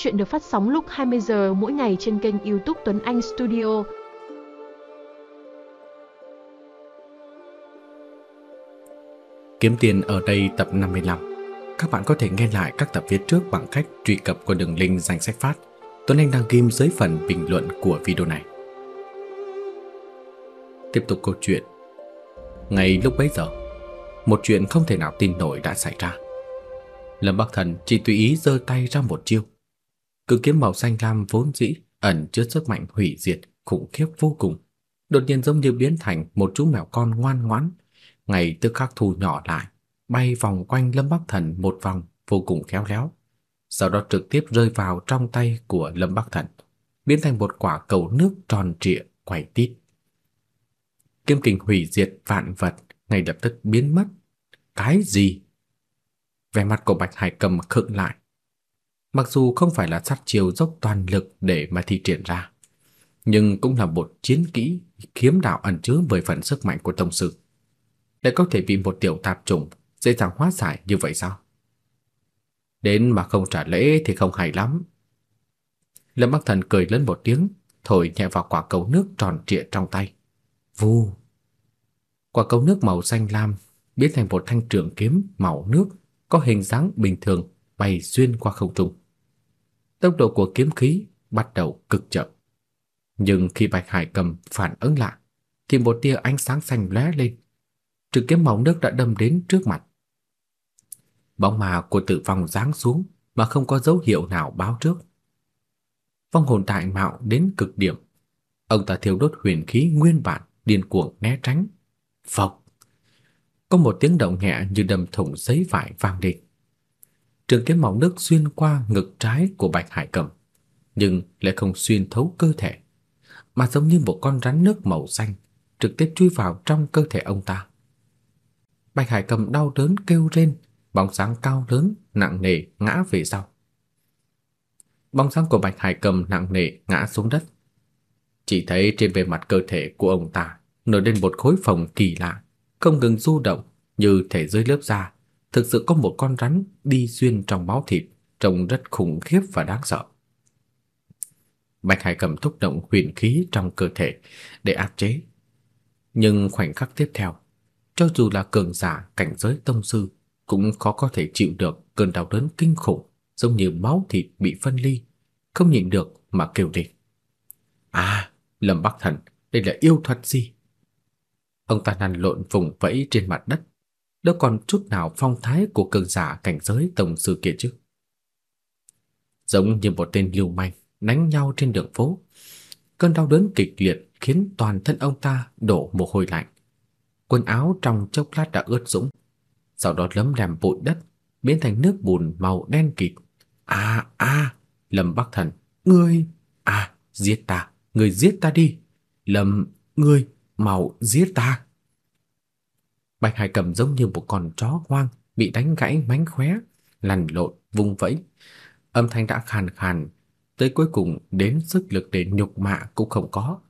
Chuyện được phát sóng lúc 20 giờ mỗi ngày trên kênh YouTube Tuấn Anh Studio. Kiếm tiền ở đây tập 55. Các bạn có thể nghe lại các tập viết trước bằng cách truy cập qua đường link danh sách phát. Tuấn Anh đang ghim dưới phần bình luận của video này. Tiếp tục câu chuyện. Ngay lúc bấy giờ, một chuyện không thể nào tin nổi đã xảy ra. Lâm Bắc Thần chỉ tùy ý giơ tay ra một chiêu. Cự kiếm màu xanh lam vốn dĩ ẩn chứa sức mạnh hủy diệt khủng khiếp vô cùng, đột nhiên giống như biến thành một chú mèo con ngoan ngoãn, ngay tức khắc thu nhỏ lại, bay vòng quanh Lâm Bắc Thần một vòng vô cùng khéo léo, sau đó trực tiếp rơi vào trong tay của Lâm Bắc Thần, biến thành một quả cầu nước tròn trịa quay tít. Kiếm kình hủy diệt vạn vật ngay lập tức biến mất. Cái gì? Vẻ mặt của Bạch Hải Cầm khựng lại. Mặc dù không phải là sát chiêu dốc toàn lực để mà thi triển ra, nhưng cũng là một chiến kỹ kiếm đạo ẩn chứa bởi phần sức mạnh của tông sư. Lại có thể bị một tiểu tạp trùng dễ dàng hóa giải như vậy sao? Đến mà không trả lễ thì không hay lắm. Lâm Bắc Thần cười lớn một tiếng, thổi nhẹ vào quả cầu nước tròn trịa trong tay. Vù. Quả cầu nước màu xanh lam biến thành một thanh trường kiếm màu nước có hình dáng bình thường bay xuyên qua không trung. Tốc độ của kiếm khí bắt đầu cực chậm. Nhưng khi Bạch Hải cầm phản ứng lại, thì một tia ánh sáng xanh lóe lên. Trực kiếm màu nước đã đâm đến trước mặt. Bóng ma của Tử Phong giáng xuống mà không có dấu hiệu nào báo trước. Phong hồn tại mạo đến cực điểm. Ông ta thiêu đốt huyền khí nguyên bản, điên cuồng né tránh. Phộc. Có một tiếng động nhẹ như đâm thủng giấy vải vang lên. Trường kiếm màu nước xuyên qua ngực trái của Bạch Hải Cầm, nhưng lại không xuyên thấu cơ thể, mà giống như một con rắn nước màu xanh trực tiếp chui vào trong cơ thể ông ta. Bạch Hải Cầm đau đớn kêu rên, bóng sáng cao lớn nặng nề ngã về sau. Bóng sáng của Bạch Hải Cầm nặng nề ngã xuống đất. Chỉ thấy trên bề mặt cơ thể của ông ta nổi lên một khối phồng kỳ lạ, không ngừng du động như thể dưới lớp da thực sự có một con rắn đi xuyên trong máu thịt, trông rất khủng khiếp và đáng sợ. Bạch Hải cầm thúc động huyền khí trong cơ thể để áp chế. Nhưng khoảnh khắc tiếp theo, cho dù là cường giả cảnh giới tông sư cũng khó có thể chịu được cơn đau đớn kinh khủng, giống như máu thịt bị phân ly, không nhịn được mà kêu lên. À, Lâm Bắc Thần, đây là yêu thuật gì? Ông ta lăn lộn vùng vẫy trên mặt đất, đâu còn chút nào phong thái của cường giả cảnh giới tổng sư kia chứ. Giống như một tên lưu manh đánh nhau trên đường phố. Cơn đau đớn kịch liệt khiến toàn thân ông ta đổ mồ hôi lạnh. Quần áo trong chốc lát đã ướt sũng, sau đó lấm lem bụi đất, biến thành nước bùn màu đen kịt. A a, Lâm Bắc Thần, ngươi, a, giết ta, ngươi giết ta đi. Lâm, ngươi, mau giết ta. Bạch Hải Cầm giống như một con chó hoang bị đánh gãy mánh khóe, lăn lộn, vung vẫy. Âm thanh đã khàn khàn, tới cuối cùng đến sức lực để nhục mạ cũng không có.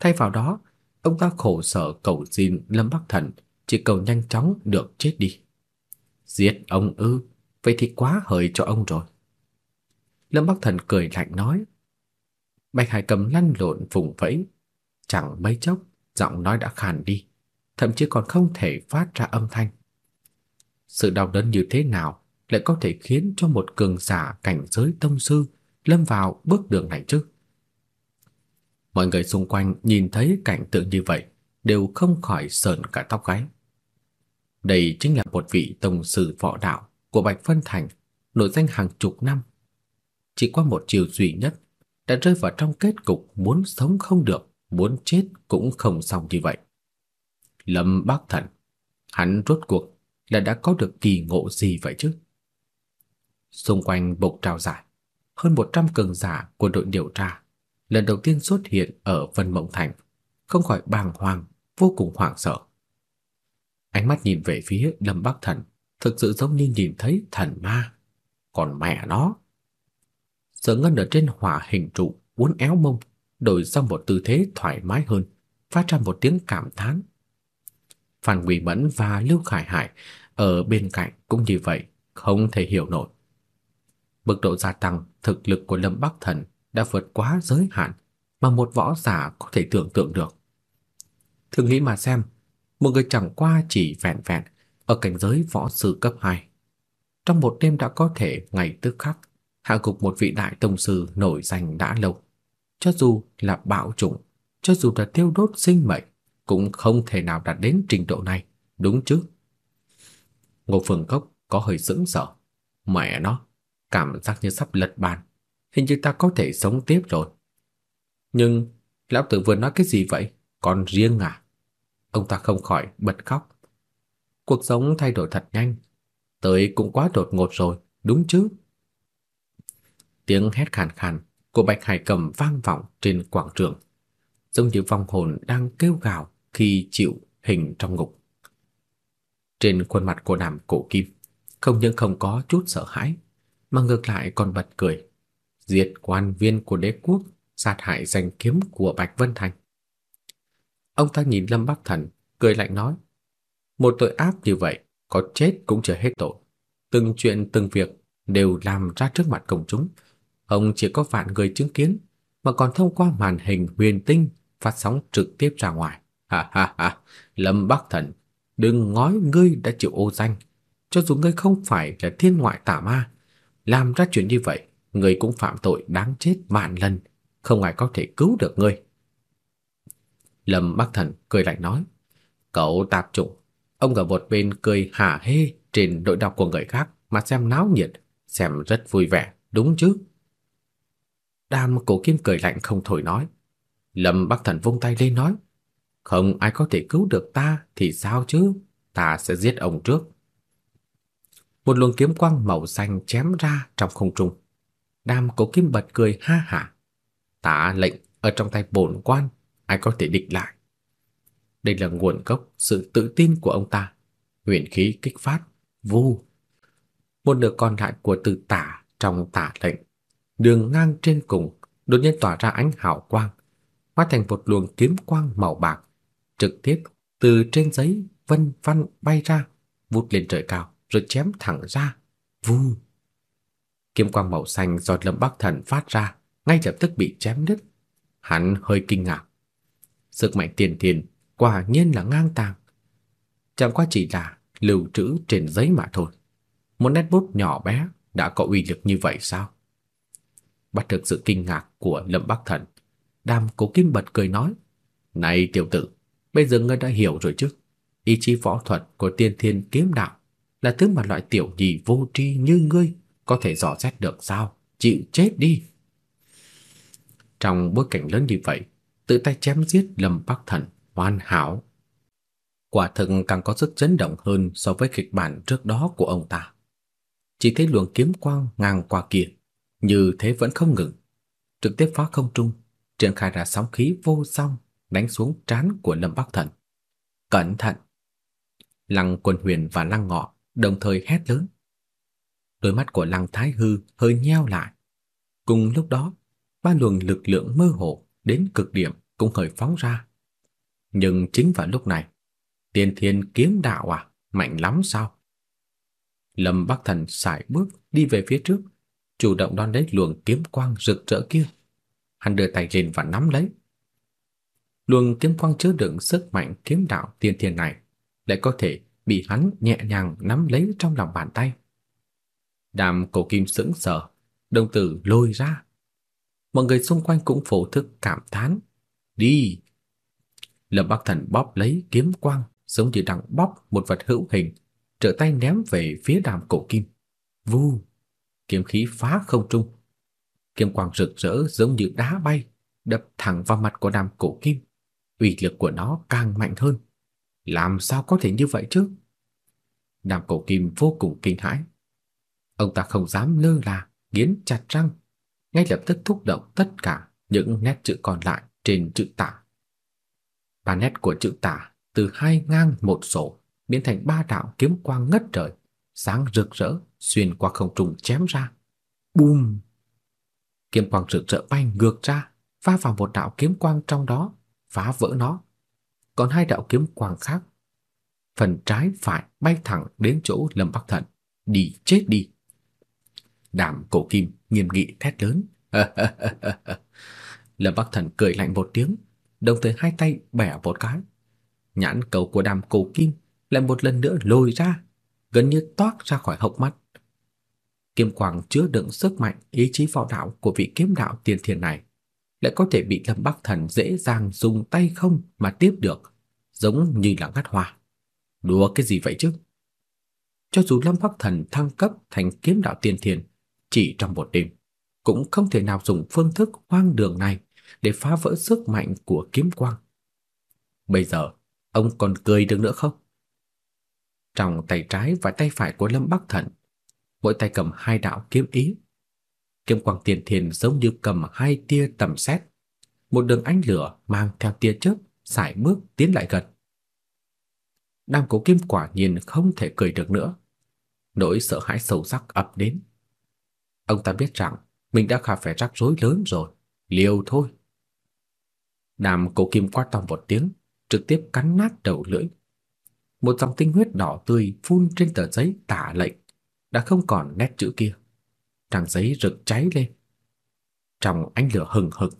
Thay vào đó, ông ta khổ sở cầu xin Lâm Bắc Thần chỉ cầu nhanh chóng được chết đi. Giết ông ư, vậy thì quá hời cho ông rồi. Lâm Bắc Thần cười lạnh nói. Bạch Hải Cầm lăn lộn vùng vẫy, chẳng mấy chốc giọng nói đã khàn đi thậm chí còn không thể phát ra âm thanh. Sự đau đớn như thế nào lại có thể khiến cho một cường giả cảnh giới tông sư lâm vào bước đường này chứ? Mọi người xung quanh nhìn thấy cảnh tượng như vậy đều không khỏi sờn cả tóc gáy. Đây chính là một vị tông sư võ đạo của Bạch Vân Thành, nổi danh hàng chục năm. Chỉ qua một chiều duy nhất đã rơi vào trong kết cục muốn sống không được, muốn chết cũng không xong như vậy. Lâm Bắc Thần, hắn rốt cuộc là đã có được kỳ ngộ gì vậy chứ? Xung quanh bộc trào giải, hơn 100 cường giả của đội điều tra lần đầu tiên xuất hiện ở Vân Mộng Thành, không khỏi bàng hoàng, vô cùng hoảng sợ. Ánh mắt nhìn về phía Lâm Bắc Thần, thực sự giống như nhìn thấy thần ma. Còn mẹ nó, Sở Ngân ở trên hỏa hình trụ uốn éo mông, đổi sang một tư thế thoải mái hơn, phát ra một tiếng cảm thán Phan Quỳ Mẫn và Lưu Khải Hải ở bên cạnh cũng như vậy, không thể hiểu nổi. mức độ gia tăng thực lực của Lâm Bắc Thần đã vượt quá giới hạn mà một võ giả có thể tưởng tượng được. Thử nghĩ mà xem, một người chẳng qua chỉ vẹn vẹn ở cảnh giới võ sư cấp 2, trong một đêm đã có thể ngày tức khắc hạ gục một vị đại tông sư nổi danh đã lâu. Cho dù là bạo chủng, cho dù là tiêu đốt sinh mệnh, cũng không thể nào đạt đến trình độ này, đúng chứ? Ngô Phương Cốc có hơi sững sờ. Mẹ nó, cảm giác như sắp lật bàn. Hình như ta có thể sống tiếp rồi. Nhưng lão tử vừa nói cái gì vậy? Còn riêng à? Ông ta không khỏi bật khóc. Cuộc sống thay đổi thật nhanh, tới cũng quá đột ngột rồi, đúng chứ? Tiếng hét khàn khàn của Bạch Hải Cầm vang vọng trên quảng trường, giống như vong hồn đang kêu gào khi chịu hình trong ngục. Trên khuôn mặt của Nam Cổ Kim, không những không có chút sợ hãi, mà ngược lại còn bật cười. Diệt quan viên của đế quốc, sát hại danh kiếm của Bạch Vân Thành. Ông ta nhìn Lâm Bắc Thần, cười lạnh nói: "Một tội ác như vậy, có chết cũng chưa hết tội. Từng chuyện từng việc đều làm ra trước mặt công chúng, ông chỉ có vạn người chứng kiến, mà còn thông qua màn hình huyền tinh phát sóng trực tiếp ra ngoài. Ha ha ha, Lâm Bắc Thần, đừng ngói ngươi đã chịu ô danh, cho dù ngươi không phải là thiên ngoại tà ma, làm ra chuyện như vậy, ngươi cũng phạm tội đáng chết vạn lần, không ai có thể cứu được ngươi. Lâm Bắc Thần cười lạnh nói, cậu tạp chủng, ông ở một bên cười hả hê trên đội đọc của người khác mà xem náo nhiệt, xem rất vui vẻ, đúng chứ? Đàm Cổ Kim cười lạnh không thổi nói. Lâm Bắc Thần vung tay lên nói, không ai có thể cứu được ta thì sao chứ, ta sẽ giết ông trước. Một luồng kiếm quang màu xanh chém ra trong không trung. đam Cổ Kim bật cười ha hả. Ta lệnh ở trong tay bổn quan, ai có thể địch lại. Đây là nguồn gốc sự tự tin của ông ta. Huyền khí kích phát, vu. Một nửa còn lại của từ tả trong tả lệnh đường ngang trên cùng đột nhiên tỏa ra ánh hào quang, hóa thành một luồng kiếm quang màu bạc, trực tiếp từ trên giấy vân vân bay ra, vút lên trời cao rồi chém thẳng ra. Vù. Kiếm quang màu xanh do Lâm Bắc Thần phát ra, ngay lập tức bị chém đứt. Hắn hơi kinh ngạc. Sức mạnh tiền tiền quả nhiên là ngang tàng. Chẳng qua chỉ là lưu trữ trên giấy mà thôi. Một nét bút nhỏ bé đã có uy lực như vậy sao? bắt được sự kinh ngạc của Lâm Bắc Thần. Đàm Cố Kim bật cười nói: "Này tiểu tử, bây giờ ngươi đã hiểu rồi chứ? Ý chí võ thuật của Tiên Thiên Kiếm Đạo là thứ mà loại tiểu nhị vô tri như ngươi có thể dò xét được sao? Chịu chết đi." Trong bối cảnh lớn như vậy, tự tay chém giết Lâm Bắc Thần hoàn hảo. Quả thực càng có sức chấn động hơn so với kịch bản trước đó của ông ta. Chỉ thấy luồng kiếm quang ngang qua kia, như thế vẫn không ngừng, trực tiếp phá không trung, triển khai ra sóng khí vô song đánh xuống trán của Lâm Bắc Thần. Cẩn thận! Lăng Quân Huyền và Lăng Ngọ đồng thời hét lớn. Đôi mắt của Lăng Thái Hư hơi nheo lại. Cùng lúc đó, ba luồng lực lượng mơ hồ đến cực điểm cũng hơi phóng ra. Nhưng chính vào lúc này, Tiên Thiên kiếm đạo à, mạnh lắm sao? Lâm Bắc Thần sải bước đi về phía trước, chủ động đón lấy luồng kiếm quang rực rỡ kia. Hắn đưa tay lên và nắm lấy. Luồng kiếm quang chứa đựng sức mạnh kiếm đạo tiên thiên này lại có thể bị hắn nhẹ nhàng nắm lấy trong lòng bàn tay. Đàm cổ kim sững sờ, đồng tử lôi ra. Mọi người xung quanh cũng phổ thức cảm thán. Đi! Lâm Bắc Thần bóp lấy kiếm quang giống như đang bóp một vật hữu hình, trở tay ném về phía đàm cổ kim. Vu! kiếm khí phá không trung. Kiếm quang rực rỡ giống như đá bay, đập thẳng vào mặt của Đàm Cổ Kim. Uy lực của nó càng mạnh hơn. Làm sao có thể như vậy chứ? Nam Cổ Kim vô cùng kinh hãi. Ông ta không dám lơ là, nghiến chặt răng, ngay lập tức thúc động tất cả những nét chữ còn lại trên chữ tả. Ba nét của chữ tả từ hai ngang một sổ biến thành ba đạo kiếm quang ngất trời, sáng rực rỡ xuyên qua không trung chém ra. Bùm! Kiếm quang rực rỡ bay ngược ra, va vào một đạo kiếm quang trong đó, phá vỡ nó. Còn hai đạo kiếm quang khác, phần trái phải bay thẳng đến chỗ Lâm Bắc Thần, đi chết đi. Đàm Cổ Kim nghiêm nghị thét lớn. Lâm Bắc Thần cười lạnh một tiếng, đồng thời hai tay bẻ một cái. Nhãn cầu của Đàm Cổ Kim lại một lần nữa lồi ra, gần như toát ra khỏi hốc mắt. Kiếm quang chứa đựng sức mạnh ý chí võ đạo của vị kiếm đạo tiên thiên này, lại có thể bị Lâm Bắc Thần dễ dàng dùng tay không mà tiếp được, giống như là ngắt hoa. Đùa cái gì vậy chứ? Cho dù Lâm Bắc Thần thăng cấp thành kiếm đạo tiên thiên chỉ trong một đêm, cũng không thể nào dùng phương thức hoang đường này để phá vỡ sức mạnh của kiếm quang. Bây giờ, ông còn cười được nữa không? Trong tay trái và tay phải của Lâm Bắc Thần, mỗi tay cầm hai đạo kiếm ý. Kiếm quang tiền thiền giống như cầm hai tia tầm xét, một đường ánh lửa mang theo tia chớp sải bước tiến lại gần. Nam Cố Kim quả nhiên không thể cười được nữa. Nỗi sợ hãi sâu sắc ập đến. Ông ta biết rằng mình đã gặp phải rắc rối lớn rồi, liều thôi. Nam Cố Kim quát to một tiếng, trực tiếp cắn nát đầu lưỡi. Một dòng tinh huyết đỏ tươi phun trên tờ giấy tả lệnh, đã không còn nét chữ kia. Trang giấy rực cháy lên. Trong ánh lửa hừng hực,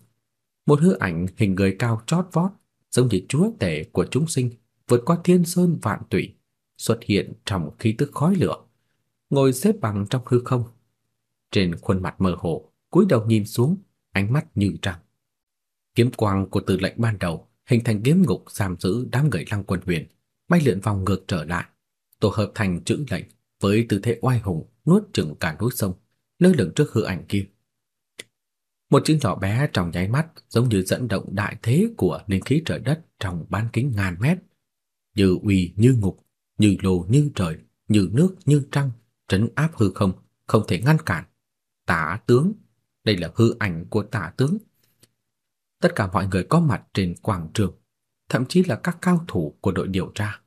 một hư ảnh hình người cao chót vót, giống như chúa tể của chúng sinh, vượt qua thiên sơn vạn tụy, xuất hiện trong khí tức khói lửa, ngồi xếp bằng trong hư không. Trên khuôn mặt mơ hồ, cúi đầu nhìn xuống, ánh mắt như trăng. Kiếm quang của từ lệnh ban đầu hình thành kiếm ngục giam giữ đám người Lăng Quân Huyền, bay lượn vòng ngược trở lại, tổ hợp thành chữ lệnh với tư thế oai hùng nuốt chửng cả núi sông, lơ lửng trước hư ảnh kia. Một chữ nhỏ bé trong nháy mắt giống như dẫn động đại thế của linh khí trời đất trong bán kính ngàn mét, như uy như ngục, như lồ như trời, như nước như trăng, trấn áp hư không, không thể ngăn cản. Tả tướng, đây là hư ảnh của tả tướng. Tất cả mọi người có mặt trên quảng trường, thậm chí là các cao thủ của đội điều tra,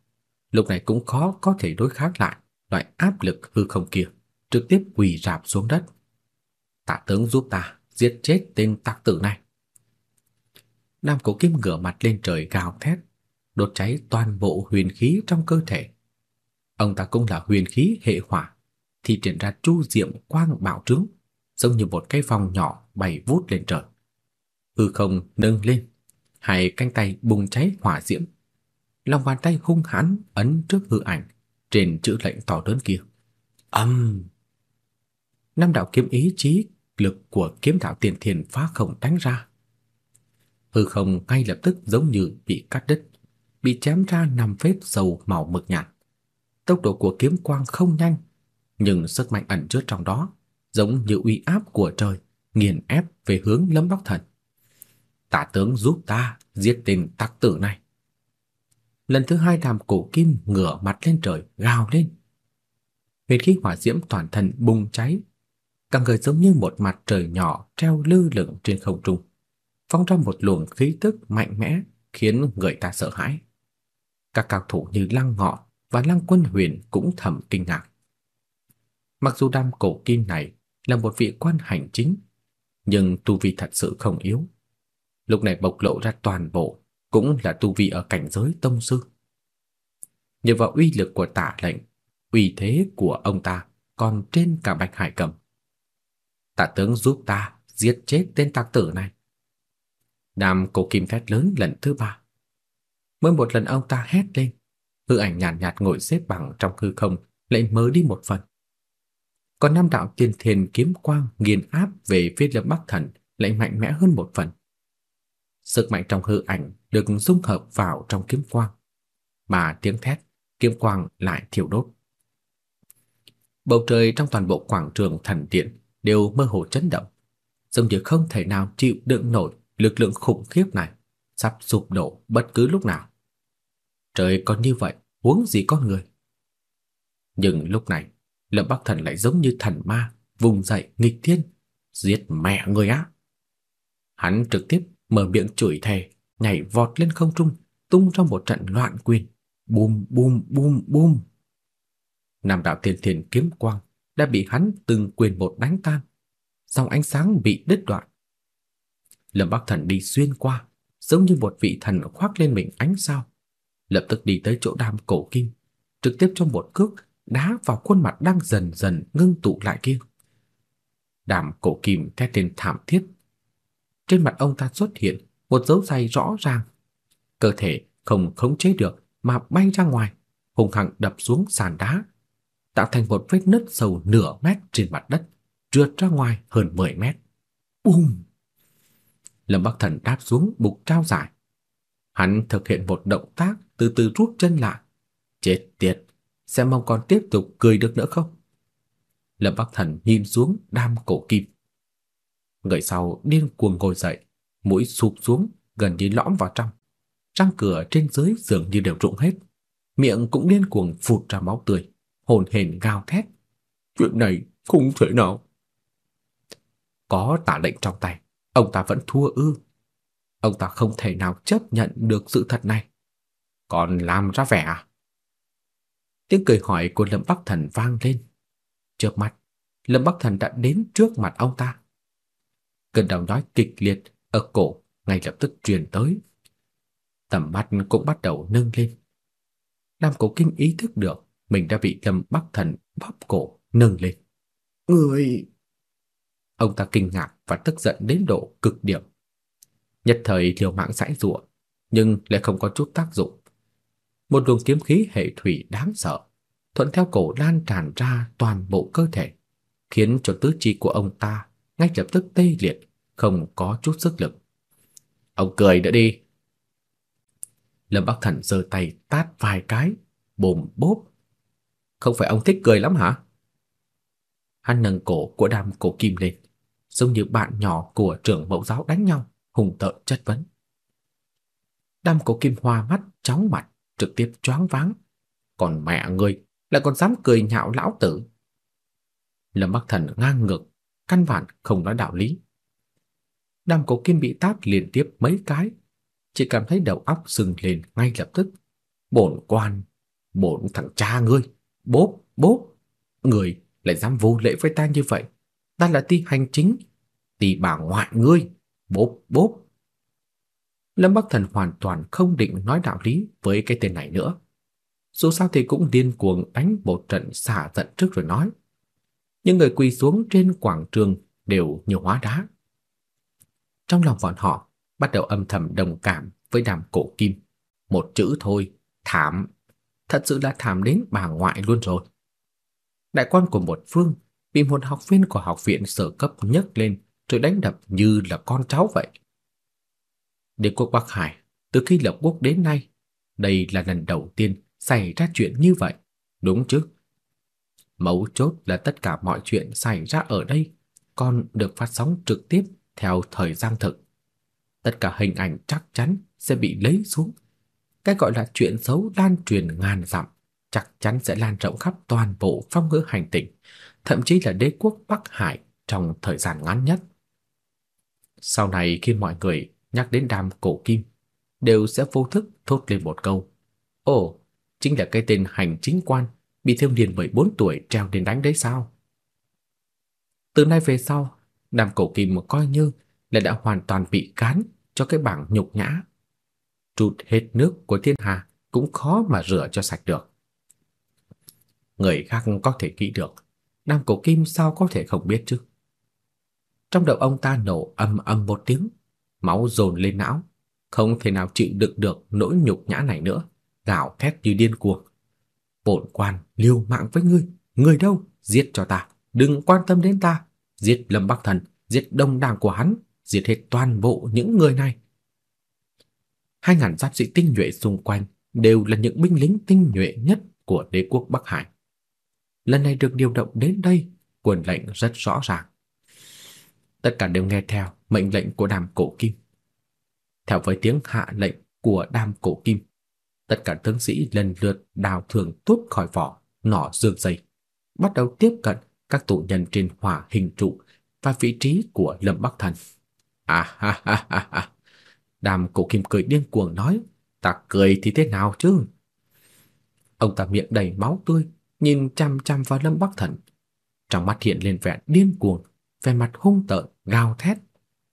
lúc này cũng khó có thể đối kháng lại loại áp lực hư không kia, trực tiếp quỳ rạp xuống đất. Tạ tướng giúp ta giết chết tên tặc tử này. Nam Cổ Kim ngửa mặt lên trời gào thét, đốt cháy toàn bộ huyền khí trong cơ thể. Ông ta cũng là huyền khí hệ hỏa, thì triển ra chu diệm quang bạo trướng, giống như một cái vòng nhỏ bay vút lên trời. Hư không nâng lên, hai cánh tay bùng cháy hỏa diễm. Lòng bàn tay hung hãn ấn trước hư ảnh trên chữ lệnh to lớn kia. Âm! Năm đạo kiếm ý chí lực của kiếm đạo tiền thiền phá không đánh ra. Hư không ngay lập tức giống như bị cắt đứt, bị chém ra năm vết dầu màu mực nhạt. Tốc độ của kiếm quang không nhanh, nhưng sức mạnh ẩn chứa trong đó giống như uy áp của trời nghiền ép về hướng Lâm Bắc Thần. Tả tướng giúp ta giết tên tặc tử này. Lần thứ hai đàm cổ kim ngửa mặt lên trời gào lên. Huyền khí hỏa diễm toàn thân bùng cháy, cả người giống như một mặt trời nhỏ treo lơ lửng trên không trung, phóng ra một luồng khí tức mạnh mẽ khiến người ta sợ hãi. Các cao thủ như Lăng Ngọ và Lăng Quân Huyền cũng thầm kinh ngạc. Mặc dù đam cổ kim này là một vị quan hành chính, nhưng tu vi thật sự không yếu. Lúc này bộc lộ ra toàn bộ cũng là tu vi ở cảnh giới tông sư. Nhờ vào uy lực của tả lệnh, uy thế của ông ta còn trên cả Bạch Hải Cầm. Tạ tướng giúp ta giết chết tên tặc tử này. Nam cổ kim thét lớn lần thứ ba. Mỗi một lần ông ta hét lên, hư ảnh nhàn nhạt, nhạt ngồi xếp bằng trong hư không lại mờ đi một phần. Còn năm đạo tiên thiên kiếm quang nghiền áp về phía Lâm Bắc Thần lại mạnh mẽ hơn một phần. Sức mạnh trong hư ảnh được dung hợp vào trong kiếm quang, mà tiếng thét kiếm quang lại thiêu đốt. Bầu trời trong toàn bộ quảng trường thần điện đều mơ hồ chấn động, giống như không thể nào chịu đựng nổi lực lượng khủng khiếp này, sắp sụp đổ bất cứ lúc nào. Trời còn như vậy, huống gì con người. Nhưng lúc này, Lâm Bắc Thần lại giống như thần ma, vùng dậy nghịch thiên, giết mẹ người á. Hắn trực tiếp mở miệng chửi thề, nhảy vọt lên không trung, tung ra một trận loạn quyền, bùm bùm bùm bùm. Nam đạo thiên thiên kiếm quang đã bị hắn từng quyền một đánh tan, dòng ánh sáng bị đứt đoạn. Lâm Bắc Thần đi xuyên qua, giống như một vị thần khoác lên mình ánh sao, lập tức đi tới chỗ đam cổ kim, trực tiếp trong một cước đá vào khuôn mặt đang dần dần ngưng tụ lại kia. Đàm Cổ Kim thét lên thảm thiết. Trên mặt ông ta xuất hiện một dấu tay rõ ràng. Cơ thể không khống chế được mà bay ra ngoài, hùng hăng đập xuống sàn đá, tạo thành một vết nứt sâu nửa mét trên mặt đất, trượt ra ngoài hơn 10 mét. Bùm! Lâm Bắc Thần đáp xuống bục trao giải. Hắn thực hiện một động tác từ từ rút chân lại. Chết tiệt, xem mong còn tiếp tục cười được nữa không? Lâm Bắc Thần nhìn xuống đam cổ kim. Người sau điên cuồng ngồi dậy, mũi sụp xuống, gần như lõm vào trong. Răng cửa trên dưới dường như đều rụng hết, miệng cũng điên cuồng phụt ra máu tươi, hồn hển gào thét. Chuyện này không thể nào. Có tả lệnh trong tay, ông ta vẫn thua ư? Ông ta không thể nào chấp nhận được sự thật này. Còn làm ra vẻ à? Tiếng cười hỏi của Lâm Bắc Thần vang lên. chợt mắt, Lâm Bắc Thần đã đến trước mặt ông ta. Cơn đau nhói kịch liệt ở cổ ngay lập tức truyền tới. Tầm mắt cũng bắt đầu nâng lên. Nam Cổ Kinh ý thức được mình đã bị Lâm Bắc Thần bóp cổ nâng lên. Người... Ông ta kinh ngạc và tức giận đến độ cực điểm. Nhất thời liều mạng giãy giụa, nhưng lại không có chút tác dụng. Một luồng kiếm khí hệ thủy đáng sợ thuận theo cổ lan tràn ra toàn bộ cơ thể, khiến cho tứ chi của ông ta ngay lập tức tê liệt, không có chút sức lực. Ông cười nữa đi. Lâm Bắc Thần giơ tay tát vài cái, bồm bốp. Không phải ông thích cười lắm hả? Hắn nâng cổ của đàm cổ kim lên, giống như bạn nhỏ của trưởng mẫu giáo đánh nhau, hùng tợn chất vấn. Đàm cổ kim hoa mắt, chóng mặt, trực tiếp choáng váng. Còn mẹ ngươi lại còn dám cười nhạo lão tử. Lâm Bắc Thần ngang ngược, căn bản không nói đạo lý. Đàm Cổ Kim bị tát liên tiếp mấy cái, chỉ cảm thấy đầu óc sưng lên ngay lập tức. Bổn quan, bổn thằng cha ngươi, bốp, bốp, người lại dám vô lễ với ta như vậy. Ta là ti hành chính, ti bà ngoại ngươi, bốp, bốp. Lâm Bắc Thần hoàn toàn không định nói đạo lý với cái tên này nữa. Dù sao thì cũng điên cuồng đánh một trận xả giận trước rồi nói. Những người quỳ xuống trên quảng trường đều như hóa đá. Trong lòng bọn họ bắt đầu âm thầm đồng cảm với đàm cổ kim. Một chữ thôi, thảm. Thật sự là thảm đến bà ngoại luôn rồi. Đại quan của một phương bị một học viên của học viện sở cấp nhấc lên rồi đánh đập như là con cháu vậy. Đế quốc Bắc Hải từ khi lập quốc đến nay, đây là lần đầu tiên xảy ra chuyện như vậy, đúng chứ? Mấu chốt là tất cả mọi chuyện xảy ra ở đây còn được phát sóng trực tiếp theo thời gian thực. Tất cả hình ảnh chắc chắn sẽ bị lấy xuống. Cái gọi là chuyện xấu lan truyền ngàn dặm, chắc chắn sẽ lan rộng khắp toàn bộ phong ngữ hành tinh, thậm chí là đế quốc Bắc Hải trong thời gian ngắn nhất. Sau này khi mọi người nhắc đến đàm cổ kim, đều sẽ vô thức thốt lên một câu: "Ồ, chính là cái tên hành chính quan bị thiêu niên 14 tuổi treo lên đánh đấy sao? Từ nay về sau, Đàm Cổ Kim mà coi như là đã hoàn toàn bị cán cho cái bảng nhục nhã. Trút hết nước của thiên hà cũng khó mà rửa cho sạch được. Người khác có thể nghĩ được, nam Cổ Kim sao có thể không biết chứ? Trong đầu ông ta nổ âm âm một tiếng, máu dồn lên não, không thể nào chịu đựng được nỗi nhục nhã này nữa gào thét như điên cuồng. Bổn quan liều mạng với ngươi, ngươi đâu, giết cho ta, đừng quan tâm đến ta, giết Lâm Bắc Thần, giết đông đảng của hắn, giết hết toàn bộ những người này. Hai ngàn giáp sĩ tinh nhuệ xung quanh đều là những binh lính tinh nhuệ nhất của đế quốc Bắc Hải. Lần này được điều động đến đây, quân lệnh rất rõ ràng. Tất cả đều nghe theo mệnh lệnh của Đàm Cổ Kim. Theo với tiếng hạ lệnh của Đàm Cổ Kim, Tất cả tướng sĩ lần lượt đào thường tốt khỏi vỏ, nỏ dương dây, bắt đầu tiếp cận các tù nhân trên hỏa hình trụ và vị trí của Lâm Bắc Thần. À ha ha ha ha. Đàm Cổ Kim cười điên cuồng nói, ta cười thì thế nào chứ? Ông ta miệng đầy máu tươi, nhìn chăm chăm vào Lâm Bắc Thần. Trong mắt hiện lên vẻ điên cuồng, vẻ mặt hung tợn, gào thét.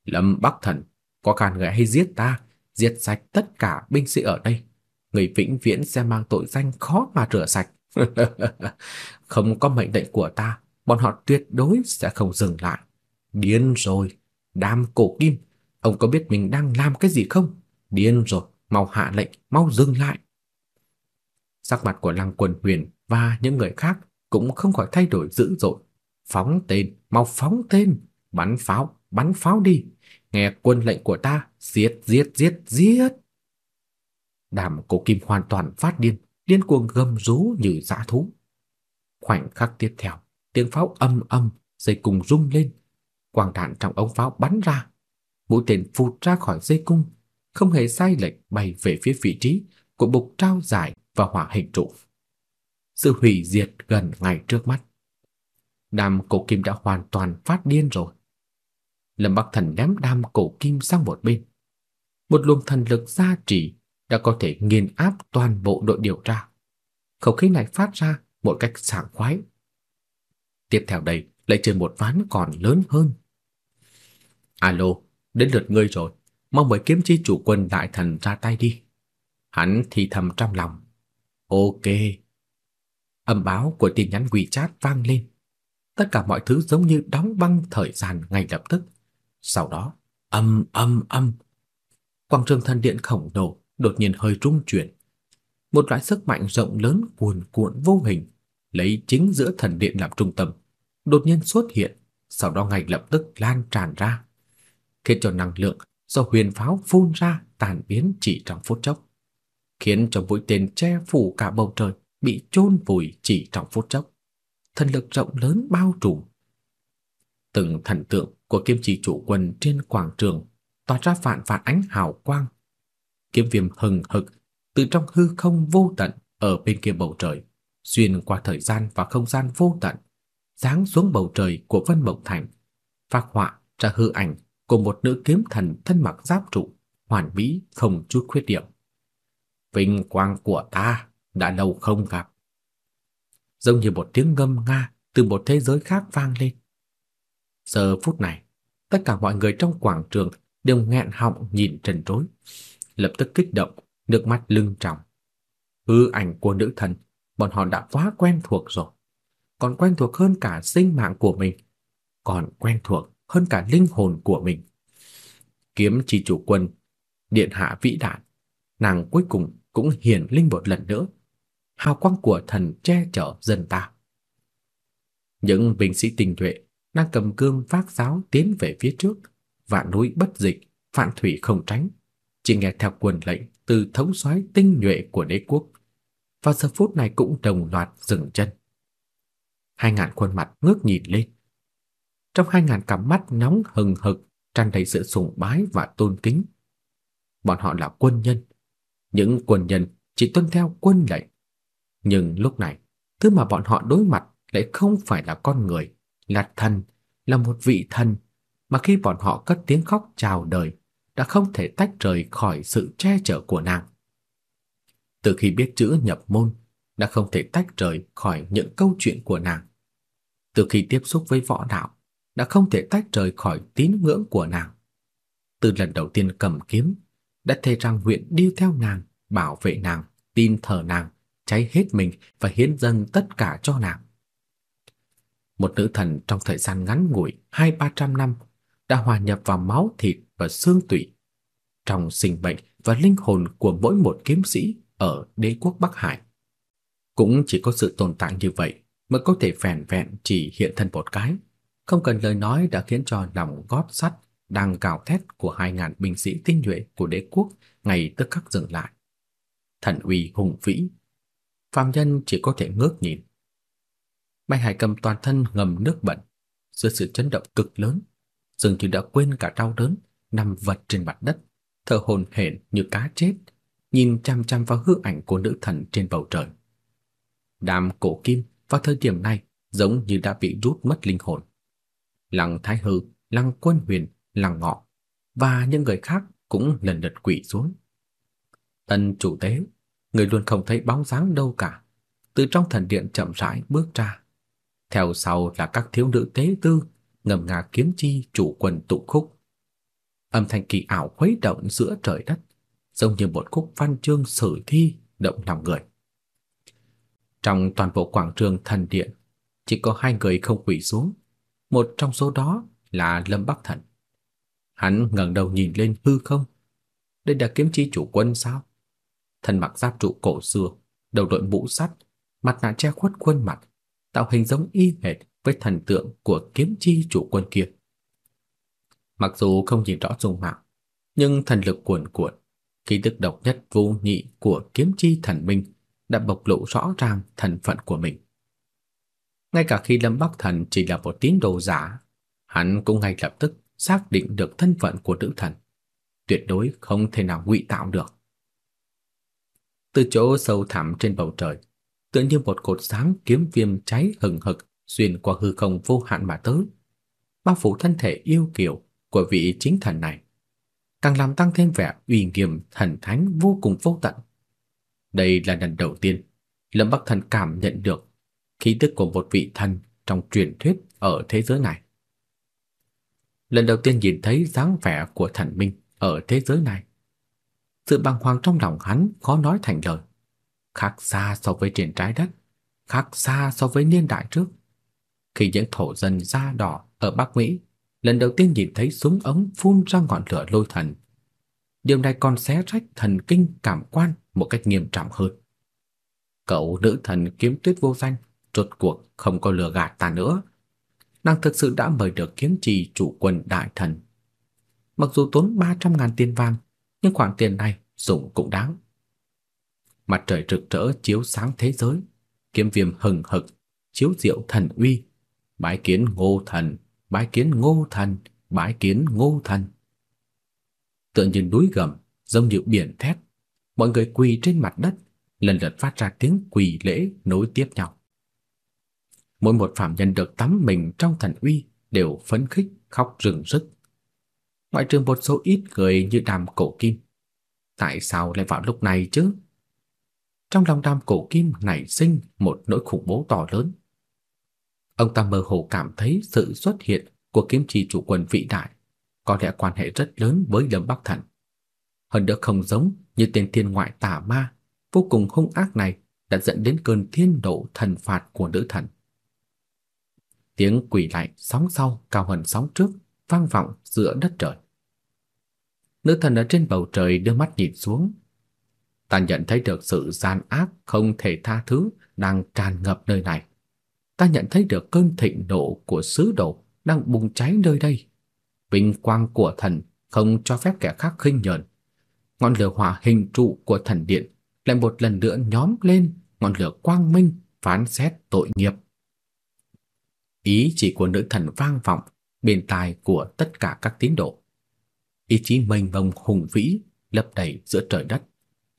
Lâm Bắc Thần, có can người hay giết ta, giết sạch tất cả binh sĩ ở đây, người vĩnh viễn sẽ mang tội danh khó mà rửa sạch. không có mệnh lệnh của ta, bọn họ tuyệt đối sẽ không dừng lại, Điên rồi, đám cổ kim, ông có biết mình đang làm cái gì không? Điên rồi, mau hạ lệnh, mau dừng lại. Sắc mặt của Lăng Quân Huyền và những người khác cũng không khỏi thay đổi dữ dội. Phóng tên, mau phóng tên, bắn pháo, bắn pháo đi. Nghe quân lệnh của ta, giết, giết, giết, giết. Đàm cổ kim hoàn toàn phát điên, điên cuồng gầm rú như dã thú. Khoảnh khắc tiếp theo, tiếng pháo âm âm, dây cùng rung lên, quang đạn trong ống pháo bắn ra, mũi tên phụt ra khỏi dây cung, không hề sai lệch bay về phía vị trí của bục trao giải và hỏa hình trụ. Sự hủy diệt gần ngay trước mắt. Đàm cổ kim đã hoàn toàn phát điên rồi. Lâm Bắc Thần ném đam cổ kim sang một bên. Một luồng thần lực gia trì đã có thể nghiền áp toàn bộ đội điều tra. Khẩu khí này phát ra một cách sảng khoái. Tiếp theo đây lại chơi một ván còn lớn hơn. Alo, đến lượt ngươi rồi, mong mời kiếm chi chủ quân đại thần ra tay đi. Hắn thì thầm trong lòng. Ok. Âm báo của tin nhắn WeChat vang lên. Tất cả mọi thứ giống như đóng băng thời gian ngay lập tức. Sau đó, âm âm âm. Quang trường thần điện khổng lồ đột nhiên hơi rung chuyển. Một loại sức mạnh rộng lớn cuồn cuộn vô hình, lấy chính giữa thần điện làm trung tâm, đột nhiên xuất hiện, sau đó ngay lập tức lan tràn ra, khiến cho năng lượng do huyền pháo phun ra tan biến chỉ trong phút chốc, khiến cho mũi tên che phủ cả bầu trời bị chôn vùi chỉ trong phút chốc. Thần lực rộng lớn bao trùm. Từng thần tượng của kiếm chỉ chủ quân trên quảng trường tỏa ra phản phản ánh hào quang. Kiếm viêm hừng hực từ trong hư không vô tận ở bên kia bầu trời, xuyên qua thời gian và không gian vô tận, giáng xuống bầu trời của Vân Mộng Thành, phác họa ra hư ảnh của một nữ kiếm thần thân mặc giáp trụ, hoàn mỹ không chút khuyết điểm. Vinh quang của ta đã lâu không gặp. Giống như một tiếng ngâm nga từ một thế giới khác vang lên. Giờ phút này, tất cả mọi người trong quảng trường đều nghẹn họng nhìn Trần trối, lập tức kích động, nước mắt lưng tròng. Hư ảnh của nữ thần, bọn họ đã quá quen thuộc rồi, còn quen thuộc hơn cả sinh mạng của mình, còn quen thuộc hơn cả linh hồn của mình. Kiếm chỉ chủ quân, điện hạ vĩ đại, nàng cuối cùng cũng hiển linh một lần nữa. Hào quang của thần che chở dân ta. Những binh sĩ tinh nhuệ đang cầm cương vác giáo tiến về phía trước, vạn núi bất dịch, vạn thủy không tránh, chỉ nghe theo quân lệnh từ thống soái tinh nhuệ của đế quốc. và giờ phút này cũng đồng loạt dừng chân. Hai ngàn khuôn mặt ngước nhìn lên. Trong hai ngàn cặp mắt nóng hừng hực, tràn đầy sự sùng bái và tôn kính. Bọn họ là quân nhân. Những quân nhân chỉ tuân theo quân lệnh. Nhưng lúc này, thứ mà bọn họ đối mặt lại không phải là con người, là thần, là một vị thần, mà khi bọn họ cất tiếng khóc chào đời, đã không thể tách rời khỏi sự che chở của nàng. Từ khi biết chữ nhập môn, đã không thể tách rời khỏi những câu chuyện của nàng. Từ khi tiếp xúc với võ đạo, đã không thể tách rời khỏi tín ngưỡng của nàng. Từ lần đầu tiên cầm kiếm, đã thề rằng nguyện đi theo nàng, bảo vệ nàng, tin thờ nàng, cháy hết mình và hiến dâng tất cả cho nàng. Một nữ thần trong thời gian ngắn ngủi hai ba trăm năm đã hòa nhập vào máu thịt và xương tủy, trong sinh mệnh và linh hồn của mỗi một kiếm sĩ ở đế quốc Bắc Hải. Cũng chỉ có sự tồn tại như vậy mới có thể vẹn vẹn chỉ hiện thân một cái, không cần lời nói đã khiến cho lòng gót sắt đang cào thét của hai ngàn binh sĩ tinh nhuệ của đế quốc ngay tức khắc dừng lại. Thần uy hùng vĩ, phàm nhân chỉ có thể ngước nhìn. Mai Hải cầm toàn thân ngầm nước bẩn, dưới sự chấn động cực lớn, dường như đã quên cả đau đớn, nằm vật trên mặt đất, thở hổn hển như cá chết, nhìn chăm chăm vào hư ảnh của nữ thần trên bầu trời. Đàm cổ kim vào thời điểm này giống như đã bị rút mất linh hồn. Lăng Thái Hư, Lăng Quân Huyền, Lăng Ngọ và những người khác cũng lần lượt quỳ xuống. Tân chủ tế, người luôn không thấy bóng dáng đâu cả, từ trong thần điện chậm rãi bước ra. Theo sau là các thiếu nữ tế tư, ngầm ngà kiếm chi chủ quân tụ khúc. Âm thanh kỳ ảo khuấy động giữa trời đất, giống như một khúc văn chương sử thi động lòng người. Trong toàn bộ quảng trường thần điện, chỉ có hai người không quỳ xuống. Một trong số đó là Lâm Bắc Thần. Hắn ngẩng đầu nhìn lên hư không. Đây là kiếm chi chủ quân sao? Thân mặc giáp trụ cổ xưa, đầu đội mũ sắt, mặt nạ che khuất khuôn mặt, tạo hình giống y hệt với thần tượng của kiếm chi chủ quân kia. Mặc dù không nhìn rõ dung mạo, nhưng thần lực cuồn cuộn, khí tức độc nhất vô nhị của kiếm chi thần minh đã bộc lộ rõ ràng thần phận của mình. Ngay cả khi Lâm Bắc Thần chỉ là một tín đồ giả, hắn cũng ngay lập tức xác định được thân phận của nữ thần, tuyệt đối không thể nào ngụy tạo được. Từ chỗ sâu thẳm trên bầu trời, tựa như một cột sáng kiếm viêm cháy hừng hực xuyên qua hư không vô hạn mà tới, bao phủ thân thể yêu kiều của vị chính thần này, càng làm tăng thêm vẻ uy nghiêm thần thánh vô cùng vô tận. Đây là lần đầu tiên Lâm Bắc Thần cảm nhận được khí tức của một vị thần trong truyền thuyết ở thế giới này. Lần đầu tiên nhìn thấy dáng vẻ của thần minh ở thế giới này. Sự bàng hoàng trong lòng hắn khó nói thành lời, khác xa so với trên trái đất, khác xa so với niên đại trước. Khi những thổ dân da đỏ ở Bắc Mỹ lần đầu tiên nhìn thấy súng ống phun ra ngọn lửa lôi thần. Điều này còn xé rách thần kinh cảm quan một cách nghiêm trọng hơn. Cậu nữ thần kiếm tuyết vô danh rốt cuộc không có lừa gạt ta nữa. Nàng thực sự đã mời được kiếm trì chủ quân đại thần. Mặc dù tốn 300 ngàn tiền vàng, nhưng khoản tiền này dùng cũng đáng. Mặt trời rực rỡ chiếu sáng thế giới, kiếm viêm hừng hực, chiếu diệu thần uy, bái kiến ngô thần, bái kiến ngô thần, bái kiến ngô thần. Tựa như núi gầm, giống như biển thét, mọi người quỳ trên mặt đất, lần lượt phát ra tiếng quỳ lễ nối tiếp nhau. Mỗi một phạm nhân được tắm mình trong thần uy đều phấn khích, khóc rừng rức. Ngoại trừ một số ít người như Đàm Cổ Kim. Tại sao lại vào lúc này chứ? Trong lòng Đàm Cổ Kim nảy sinh một nỗi khủng bố to lớn. Ông ta mơ hồ cảm thấy sự xuất hiện của kiếm trì chủ quân vĩ đại có lẽ quan hệ rất lớn với Lâm Bắc Thần. Hơn nữa không giống như tên thiên ngoại tà ma vô cùng hung ác này đã dẫn đến cơn thiên độ thần phạt của nữ thần. Tiếng quỷ lại sóng sau, cao hơn sóng trước, vang vọng giữa đất trời. Nữ thần ở trên bầu trời đưa mắt nhìn xuống. Ta nhận thấy được sự gian ác không thể tha thứ đang tràn ngập nơi này. Ta nhận thấy được cơn thịnh nộ của sứ đồ đang bùng cháy nơi đây. Vinh quang của thần không cho phép kẻ khác khinh nhờn. Ngọn lửa hỏa hình trụ của thần điện lại một lần nữa nhóm lên, ngọn lửa quang minh phán xét tội nghiệp. Ý chỉ của nữ thần vang vọng bên tai của tất cả các tín đồ. Ý chí mênh mông hùng vĩ lấp đầy giữa trời đất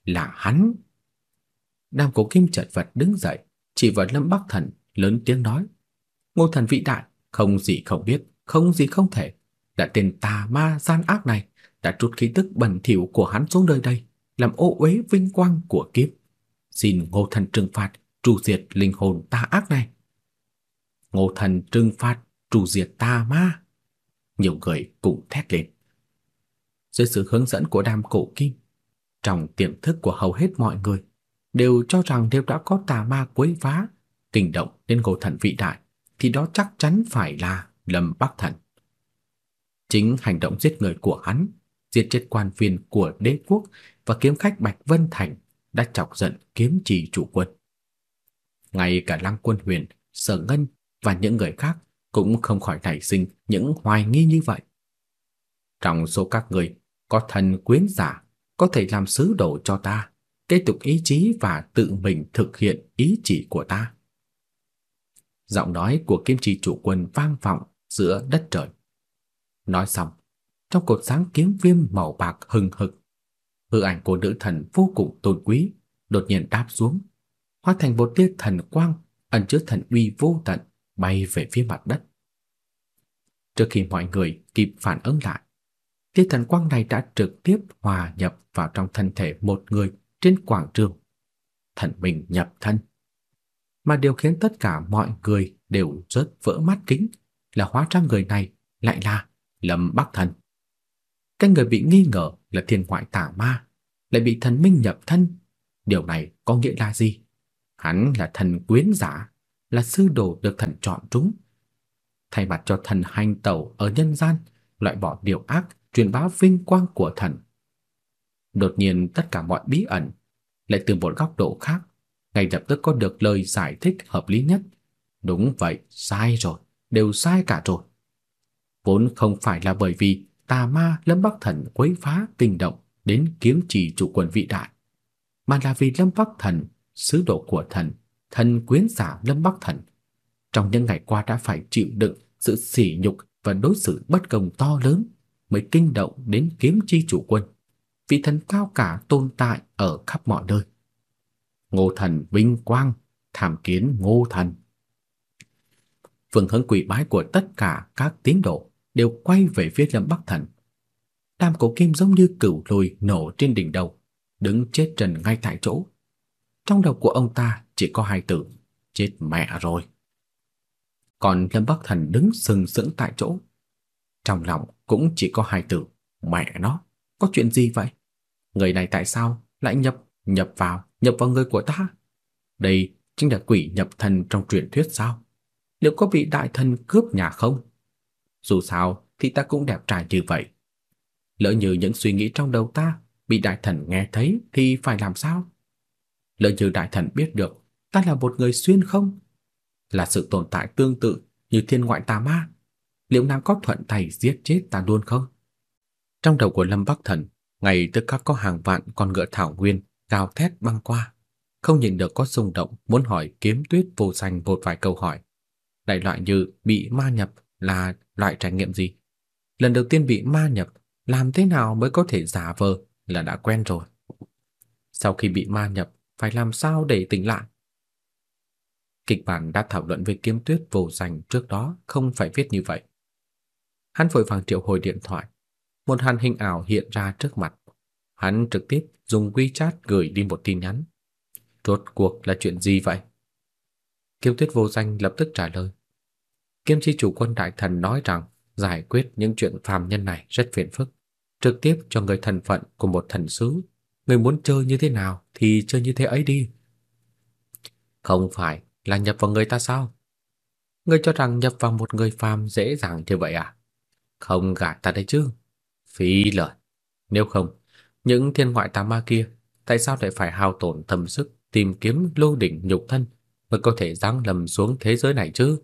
là hắn. Nam Cổ Kim chợt vật đứng dậy, chỉ vào Lâm Bắc Thần lớn tiếng nói: "Ngô thần vĩ đại, không gì không biết, không gì không thể, đã tên tà ma gian ác này đã trút khí tức bẩn thỉu của hắn xuống nơi đây, làm ô uế vinh quang của kiếp. Xin Ngô thần trừng phạt, tru diệt linh hồn tà ác này." Ngô thần trừng phạt, tru diệt tà ma. Nhiều người cũng thét lên. Dưới sự hướng dẫn của Đàm Cổ Kim, trong tiềm thức của hầu hết mọi người đều cho rằng nếu đã có tà ma quấy phá, kinh động đến Ngô thần vĩ đại thì đó chắc chắn phải là Lâm Bắc Thần. Chính hành động giết người của hắn, giết chết quan viên của đế quốc và kiếm khách Bạch Vân Thành đã chọc giận kiếm trì chủ quân. Ngay cả Lăng Quân Huyền, Sở Ngân và những người khác cũng không khỏi nảy sinh những hoài nghi như vậy. Trong số các người có thần quyến giả có thể làm sứ đồ cho ta, kế tục ý chí và tự mình thực hiện ý chỉ của ta. Giọng nói của Kim chỉ chủ quân vang vọng giữa đất trời. Nói xong, trong cột sáng kiếm viêm màu bạc hừng hực, hư ảnh của nữ thần vô cùng tôn quý đột nhiên đáp xuống, hóa thành một tia thần quang ẩn chứa thần uy vô tận bay về phía mặt đất. Trước khi mọi người kịp phản ứng lại, tia thần quang này đã trực tiếp hòa nhập vào trong thân thể một người trên quảng trường. Thần mình nhập thân. Mà điều khiến tất cả mọi người đều rớt vỡ mắt kính là hóa ra người này lại là Lâm Bắc Thần. Cái người bị nghi ngờ là thiên ngoại tà ma, lại bị thần minh nhập thân. Điều này có nghĩa là gì? Hắn là thần quyến giả, là sư đồ được thần chọn trúng. thay mặt cho thần hành tẩu ở nhân gian, loại bỏ điều ác, truyền bá vinh quang của thần. Đột nhiên tất cả mọi bí ẩn lại từ một góc độ khác, ngay lập tức có được lời giải thích hợp lý nhất. Đúng vậy, sai rồi, đều sai cả rồi. Vốn không phải là bởi vì tà ma Lâm Bắc Thần quấy phá kinh động đến kiếm chỉ chủ quần vị đại, mà là vì Lâm Bắc Thần, sứ đồ của thần, thần quyến giả Lâm Bắc Thần, trong những ngày qua đã phải chịu đựng sự sỉ nhục và đối xử bất công to lớn mới kinh động đến kiếm chi chủ quân. Vị thần cao cả tồn tại ở khắp mọi nơi. Ngô thần vinh quang, tham kiến Ngô thần. Phương hướng quỷ bái của tất cả các tín đồ đều quay về phía Lâm Bắc Thần. Tam cổ kim giống như cửu lôi nổ trên đỉnh đầu, đứng chết trần ngay tại chỗ. Trong đầu của ông ta chỉ có hai từ, chết mẹ rồi. Còn Lâm Bắc Thần đứng sừng sững tại chỗ. Trong lòng cũng chỉ có hai từ, mẹ nó, có chuyện gì vậy? Người này tại sao lại nhập nhập vào, nhập vào người của ta? Đây chính là quỷ nhập thần trong truyền thuyết sao? Liệu có bị đại thần cướp nhà không? Dù sao thì ta cũng đẹp trai như vậy. Lỡ như những suy nghĩ trong đầu ta bị đại thần nghe thấy thì phải làm sao? Lỡ như đại thần biết được ta là một người xuyên không? Là sự tồn tại tương tự như thiên ngoại tà ma. Liệu nàng có thuận tay giết chết ta luôn không? Trong đầu của Lâm Bắc Thần, ngày tức khắc có hàng vạn con ngựa thảo nguyên gào thét băng qua, không nhìn được có xung động muốn hỏi kiếm tuyết vô danh một vài câu hỏi. Đại loại như bị ma nhập là loại trải nghiệm gì? Lần đầu tiên bị ma nhập, làm thế nào mới có thể giả vờ là đã quen rồi? Sau khi bị ma nhập, phải làm sao để tỉnh lại? Kịch bản đã thảo luận với kiếm tuyết vô danh trước đó không phải viết như vậy. Hắn vội vàng triệu hồi điện thoại, một hàn hình ảo hiện ra trước mặt. Hắn trực tiếp dùng WeChat gửi đi một tin nhắn. Rốt cuộc là chuyện gì vậy? Kiếm tuyết vô danh lập tức trả lời. Kiếm chi chủ quân đại thần nói rằng giải quyết những chuyện phàm nhân này rất phiền phức, trực tiếp cho người thần phận của một thần sứ, người muốn chơi như thế nào thì chơi như thế ấy đi. Không phải là nhập vào người ta sao? Ngươi cho rằng nhập vào một người phàm dễ dàng như vậy à? Không gạt ta đấy chứ. Phí lời. Nếu không, những thiên ngoại tà ma kia tại sao lại phải hao tổn tâm sức tìm kiếm lô đỉnh nhục thân mới có thể giáng lầm xuống thế giới này chứ?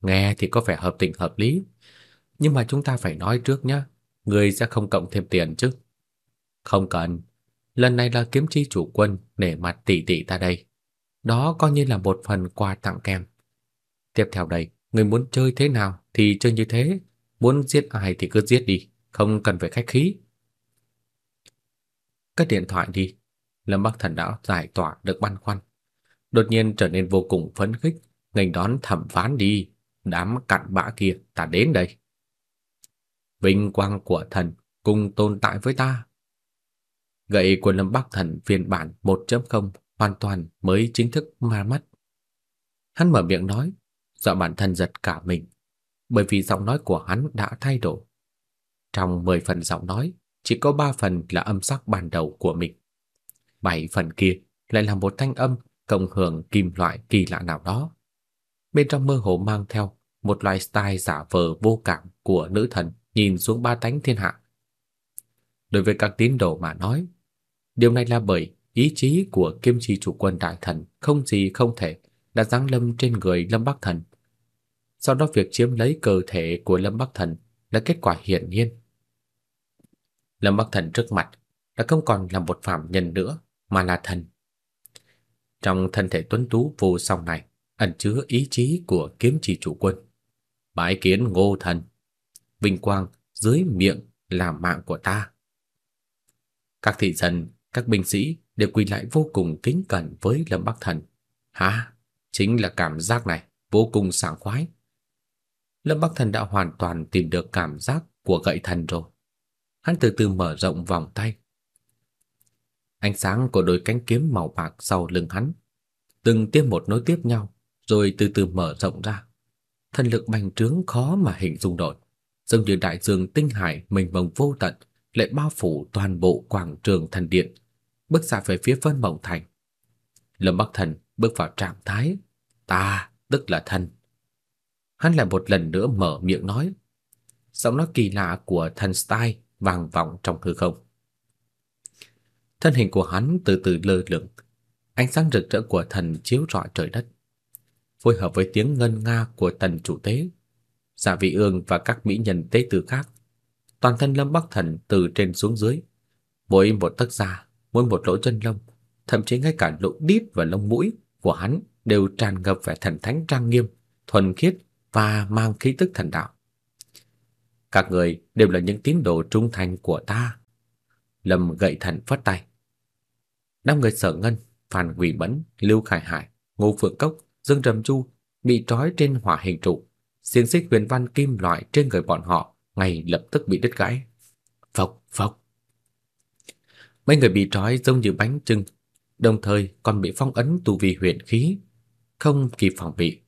Nghe thì có vẻ hợp tình hợp lý, nhưng mà chúng ta phải nói trước nhé, người sẽ không cộng thêm tiền chứ. Không cần, lần này là kiếm chi chủ quân để mặt tỷ tỷ ta đây. Đó coi như là một phần quà tặng kèm. Tiếp theo đây, người muốn chơi thế nào thì chơi như thế, muốn giết ai thì cứ giết đi, không cần phải khách khí. Cất điện thoại đi, Lâm Bắc Thần đã giải tỏa được băn khoăn. Đột nhiên trở nên vô cùng phấn khích, nghênh đón thẩm phán đi, đám cặn bã kia, ta đến đây. Vinh quang của thần cùng tồn tại với ta. Gậy của Lâm Bắc Thần phiên bản 1.0 hoàn toàn mới chính thức ma mắt. Hắn mở miệng nói, dọa bản thân giật cả mình, bởi vì giọng nói của hắn đã thay đổi. Trong 10 phần giọng nói, chỉ có 3 phần là âm sắc ban đầu của mình. 7 phần kia lại là một thanh âm cộng hưởng kim loại kỳ lạ nào đó. Bên trong mơ hồ mang theo một loại style giả vờ vô cảm của nữ thần nhìn xuống ba tánh thiên hạ. Đối với các tín đồ mà nói, điều này là bởi ý chí của Kim Chi chủ quân đại thần không gì không thể đã giáng lâm trên người Lâm Bắc Thần. Sau đó việc chiếm lấy cơ thể của Lâm Bắc Thần là kết quả hiển nhiên. Lâm Bắc Thần trước mặt đã không còn là một phàm nhân nữa, mà là thần. Trong thân thể tuấn tú vô song này ẩn chứa ý chí của kiếm chỉ chủ quân. Bái kiến Ngô thần, vinh quang dưới miệng là mạng của ta. Các thị dân, các binh sĩ đều quỳ lại vô cùng kính cẩn với Lâm Bắc Thần. Hả? Chính là cảm giác này, vô cùng sảng khoái. Lâm Bắc Thần đã hoàn toàn tìm được cảm giác của gậy thần rồi. Hắn từ từ mở rộng vòng tay. Ánh sáng của đôi cánh kiếm màu bạc sau lưng hắn, từng tiêm một nối tiếp nhau, rồi từ từ mở rộng ra. Thần lực bành trướng khó mà hình dung nổi, giống như đại dương tinh hải mênh mông vô tận, lại bao phủ toàn bộ quảng trường thần điện bước ra về phía Vân Mộng Thành. Lâm Bắc Thần bước vào trạng thái ta tức là thần. hắn lại một lần nữa mở miệng nói. Giọng nói kỳ lạ của thần Style vang vọng trong hư không. Thân hình của hắn từ từ lơ lửng, ánh sáng rực rỡ của thần chiếu rọi trời đất, phối hợp với tiếng ngân nga của tần chủ tế, giả Vị Ương và các mỹ nhân tế tử khác. Toàn thân Lâm Bắc Thần từ trên xuống dưới, mỗi một tấc da, mỗi một lỗ chân lông, thậm chí ngay cả lỗ đít và lông mũi của hắn đều tràn ngập vẻ thần thánh trang nghiêm, thuần khiết và mang khí tức thần đạo. Các người đều là những tín đồ trung thành của ta. Lâm gậy thần phất tay. Năm người sở ngân, Phan Quỷ Mẫn, Lưu Khải Hải, Ngô Phượng Cốc, Dương Trầm Chu bị trói trên hỏa hình trụ, xiềng xích huyền văn kim loại trên người bọn họ ngay lập tức bị đứt gãy. Phộc phộc. Mấy người bị trói giống như bánh trưng, đồng thời còn bị phong ấn tu vi huyền khí, không kịp phòng bị,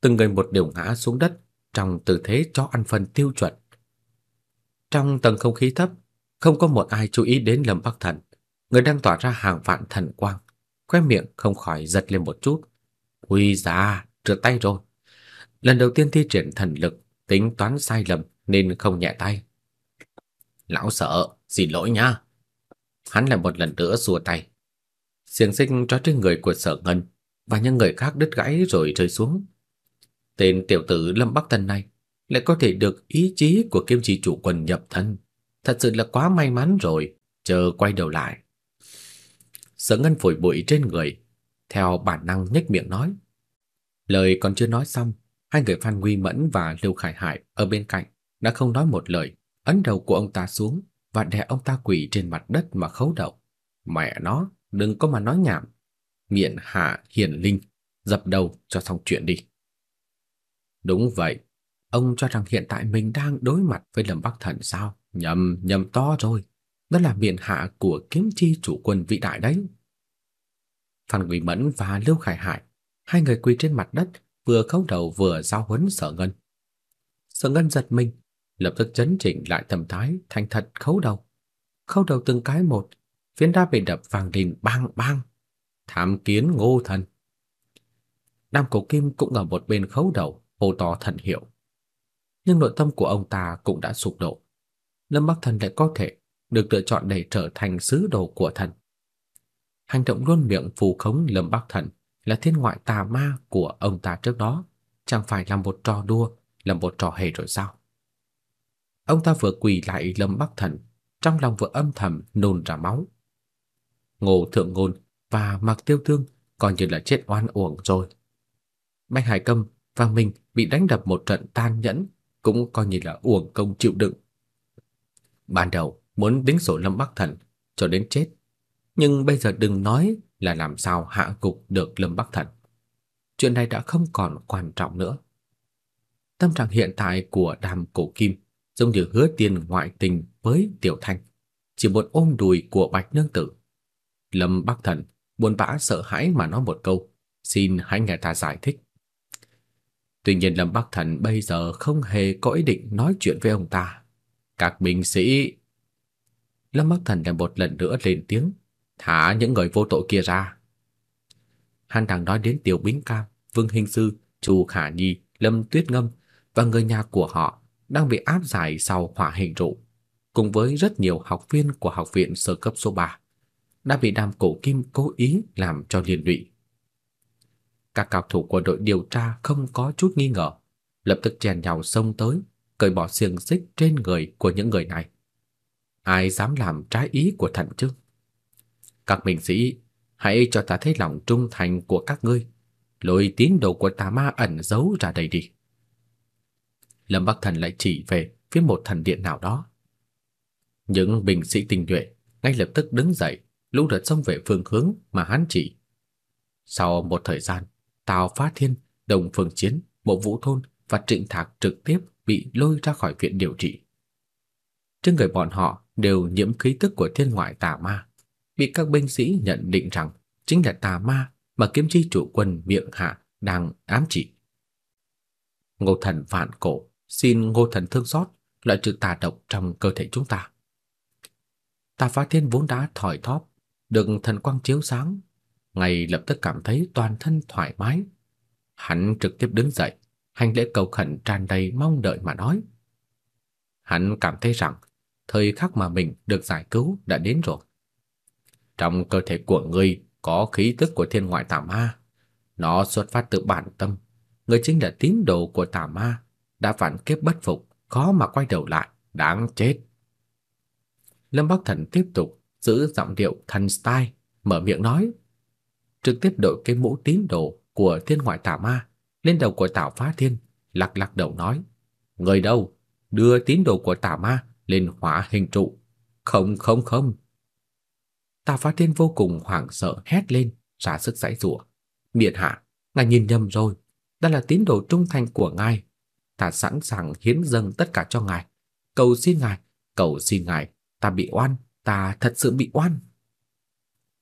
từng người một đều ngã xuống đất trong tư thế chó ăn phân tiêu chuẩn. Trong tầng không khí thấp, không có một ai chú ý đến Lâm Bắc Thần, người đang tỏa ra hàng vạn thần quang, khóe miệng không khỏi giật lên một chút. Ui da, trượt tay rồi. Lần đầu tiên thi triển thần lực, tính toán sai lầm nên không nhẹ tay. Lão sợ, xin lỗi nha. Hắn lại một lần nữa xua tay. Xiềng xích trói trên người của sở ngân và những người khác đứt gãy rồi rơi xuống. Tên tiểu tử Lâm Bắc Thần này lại có thể được ý chí của kiếm chỉ chủ quân nhập thân. Thật sự là quá may mắn rồi, chờ quay đầu lại. Sở ngân phổi bụi trên người, theo bản năng nhếch miệng nói. Lời còn chưa nói xong, hai người Phan Nguy Mẫn và Lưu Khải Hải ở bên cạnh đã không nói một lời, ấn đầu của ông ta xuống và đè ông ta quỳ trên mặt đất mà khấu đầu. Mẹ nó, đừng có mà nói nhảm. Miệng hạ hiền linh, dập đầu cho xong chuyện đi. Đúng vậy, ông cho rằng hiện tại mình đang đối mặt với Lâm Bắc Thần sao? Nhầm, nhầm to rồi. Đó là miệng hạ của kiếm chi chủ quân vĩ đại đấy. Phan Quỳ Mẫn và Lưu Khải Hải, hai người quỳ trên mặt đất, vừa khấu đầu vừa giao huấn Sở Ngân. Sở Ngân giật mình, lập tức chấn chỉnh lại tâm thái, thành thật khấu đầu. Khấu đầu từng cái một, phiến đá bị đập vang lên bang bang. Thám kiến Ngô Thần. Nam Cổ Kim cũng ở một bên khấu đầu, hô to thần hiệu. Nhưng nội tâm của ông ta cũng đã sụp đổ. Lâm Bắc Thần lại có thể được lựa chọn để trở thành sứ đồ của thần. Hành động luôn miệng phù khống Lâm Bắc Thần là thiên ngoại tà ma của ông ta trước đó, chẳng phải là một trò đua, là một trò hề rồi sao? Ông ta vừa quỳ lại Lâm Bắc Thần, trong lòng vừa âm thầm nôn ra máu. Ngô Thượng Ngôn và Mạc Tiêu thương coi như là chết oan uổng rồi. Bạch Hải Câm và mình bị đánh đập một trận tan nhẫn cũng coi như là uổng công chịu đựng. Ban đầu muốn tính sổ Lâm Bắc Thần cho đến chết, nhưng bây giờ đừng nói là làm sao hạ gục được Lâm Bắc Thần. Chuyện này đã không còn quan trọng nữa. Tâm trạng hiện tại của Đàm Cổ Kim giống như hứa tiền ngoại tình với Tiểu Thanh, chỉ một ôm đùi của Bạch Nương Tử. Lâm Bắc Thần buồn bã sợ hãi mà nói một câu, xin hãy nghe ta giải thích. Tuy nhiên Lâm Bắc Thần bây giờ không hề có ý định nói chuyện với ông ta. Các binh sĩ... Lâm Bắc Thần lại một lần nữa lên tiếng, thả những người vô tội kia ra. Hắn đang nói đến Tiểu Bính Cam, Vương Hình Sư, Chu Khả Nhi, Lâm Tuyết Ngâm và người nhà của họ đang bị áp giải sau hỏa hình trụ, cùng với rất nhiều học viên của học viện sơ cấp số 3 đã bị Đàm Cổ Kim cố ý làm cho liên lụy. Các cao thủ của đội điều tra không có chút nghi ngờ, lập tức chèn nhau xông tới, cởi bỏ xiềng xích trên người của những người này. Ai dám làm trái ý của thần chứ? Các binh sĩ, hãy cho ta thấy lòng trung thành của các ngươi, lôi tín đồ của tà ma ẩn giấu ra đây đi. Lâm Bắc Thần lại chỉ về phía một thần điện nào đó. Những binh sĩ tinh nhuệ ngay lập tức đứng dậy, lũ lượt xông về phương hướng mà hắn chỉ. Sau một thời gian, Tào Phá Thiên, Đồng Phương Chiến, Bộ Vũ Thôn và Trịnh Thạc trực tiếp bị lôi ra khỏi viện điều trị. Trên người bọn họ đều nhiễm khí tức của thiên ngoại tà ma, bị các binh sĩ nhận định rằng chính là tà ma mà kiếm chi chủ quân miệng hạ đang ám chỉ. Ngô Thần vạn cổ, xin Ngô Thần thương xót, loại trừ tà độc trong cơ thể chúng ta. Tà Phá Thiên vốn đã thỏi thóp, được thần quang chiếu sáng, ngay lập tức cảm thấy toàn thân thoải mái. Hắn trực tiếp đứng dậy, hành lễ cầu khẩn tràn đầy mong đợi mà nói. Hắn cảm thấy rằng thời khắc mà mình được giải cứu đã đến rồi. Trong cơ thể của ngươi có khí tức của thiên ngoại tà ma. Nó xuất phát từ bản tâm. Ngươi chính là tín đồ của tà ma, đã phản kiếp bất phục, khó mà quay đầu lại, đáng chết. Lâm Bắc Thần tiếp tục giữ giọng điệu thần style, mở miệng nói, trực tiếp đội cái mũ tín đồ của thiên ngoại tà ma lên đầu của Tào Phá Thiên, lắc lắc đầu nói: "Người đâu? Đưa tín đồ của tà ma lên hỏa hình trụ." "Không, không, không." Tào Phá Thiên vô cùng hoảng sợ hét lên, ra sức giãy giụa. "Miện hạ, ngài nhìn nhầm rồi, đây là tín đồ trung thành của ngài, ta sẵn sàng hiến dâng tất cả cho ngài, cầu xin ngài, cầu xin ngài, ta bị oan, ta thật sự bị oan."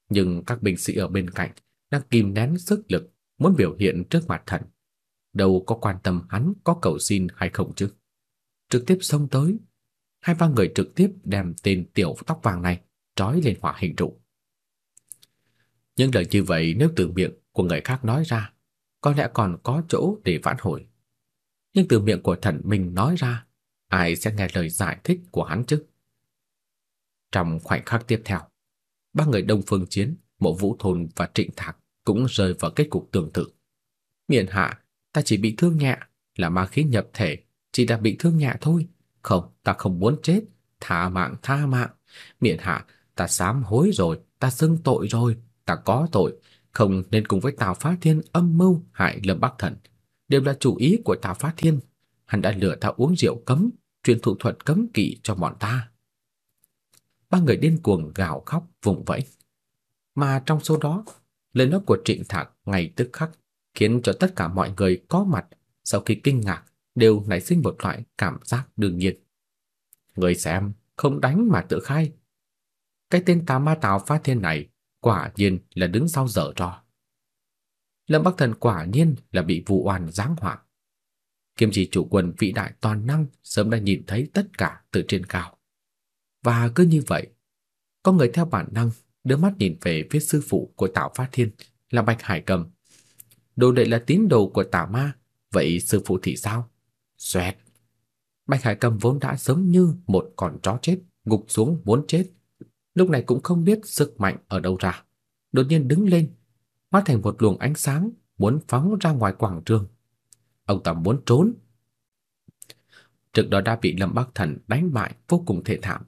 Nhưng các binh sĩ ở bên cạnh đang kìm nén sức lực muốn biểu hiện trước mặt thần, đâu có quan tâm hắn có cầu xin hay không chứ. Trực tiếp xông tới, hai ba người trực tiếp đem tên tiểu tóc vàng này trói lên hỏa hình trụ. Những lời như vậy nếu từ miệng của người khác nói ra, có lẽ còn có chỗ để vãn hồi. Nhưng từ miệng của thần mình nói ra, ai sẽ nghe lời giải thích của hắn chứ? Trong khoảnh khắc tiếp theo, ba người Đông Phương Chiến, Mộ Vũ Thôn và Trịnh Thạc cũng rơi vào kết cục tương tự. Miện hạ ta chỉ bị thương nhẹ, là ma khí nhập thể, chỉ là bị thương nhẹ thôi. Không, ta không muốn chết, tha mạng tha mạng. Miện hạ, ta sám hối rồi, ta xưng tội rồi, ta có tội, không nên cùng với Tào Phá Thiên âm mưu hại Lâm Bắc Thần. Đều là chủ ý của Tào Phá Thiên, hắn đã lừa ta uống rượu cấm, truyền thụ thuật cấm kỵ cho bọn ta. Ba người điên cuồng gào khóc vùng vẫy. Mà trong số đó, lời nói của Trịnh Thạc ngay tức khắc khiến cho tất cả mọi người có mặt sau khi kinh ngạc đều nảy sinh một loại cảm giác đương nhiên. Người xem, không đánh mà tự khai. Cái tên tà ma tào phát thiên này quả nhiên là đứng sau dở trò. Lâm Bắc Thần quả nhiên là bị vụ oan giáng họa. Kiêm chỉ chủ quân vĩ đại toàn năng sớm đã nhìn thấy tất cả từ trên cao. Và cứ như vậy, có người theo bản năng đưa mắt nhìn về phía sư phụ của Tạo Phát Thiên là Bạch Hải Cầm đồ đệ là tín đồ của tà ma, vậy sư phụ thì sao? Xoẹt. Bạch Hải Cầm vốn đã giống như một con chó chết, gục xuống muốn chết. Lúc này cũng không biết sức mạnh ở đâu ra. Đột nhiên đứng lên, hóa thành một luồng ánh sáng, muốn phóng ra ngoài quảng trường. Ông ta muốn trốn. Trước đó đã bị Lâm Bắc Thần đánh bại vô cùng thê thảm.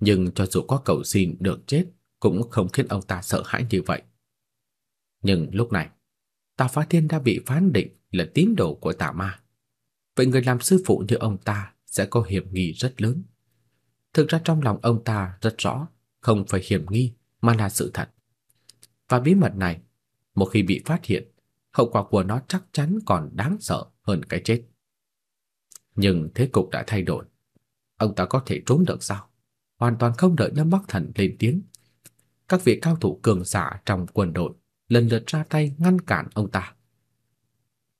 Nhưng cho dù có cầu xin được chết, cũng không khiến ông ta sợ hãi như vậy. Nhưng lúc này, Tà Phá Thiên đã bị phán định là tín đồ của tà ma. Vậy người làm sư phụ như ông ta sẽ có hiểm nghi rất lớn. Thực ra trong lòng ông ta rất rõ, không phải hiểm nghi mà là sự thật. Và bí mật này, một khi bị phát hiện, hậu quả của nó chắc chắn còn đáng sợ hơn cái chết. Nhưng thế cục đã thay đổi. Ông ta có thể trốn được sao? Hoàn toàn không đợi Lâm Bắc Thần lên tiếng. Các vị cao thủ cường giả trong quân đội lần lượt ra tay ngăn cản ông ta.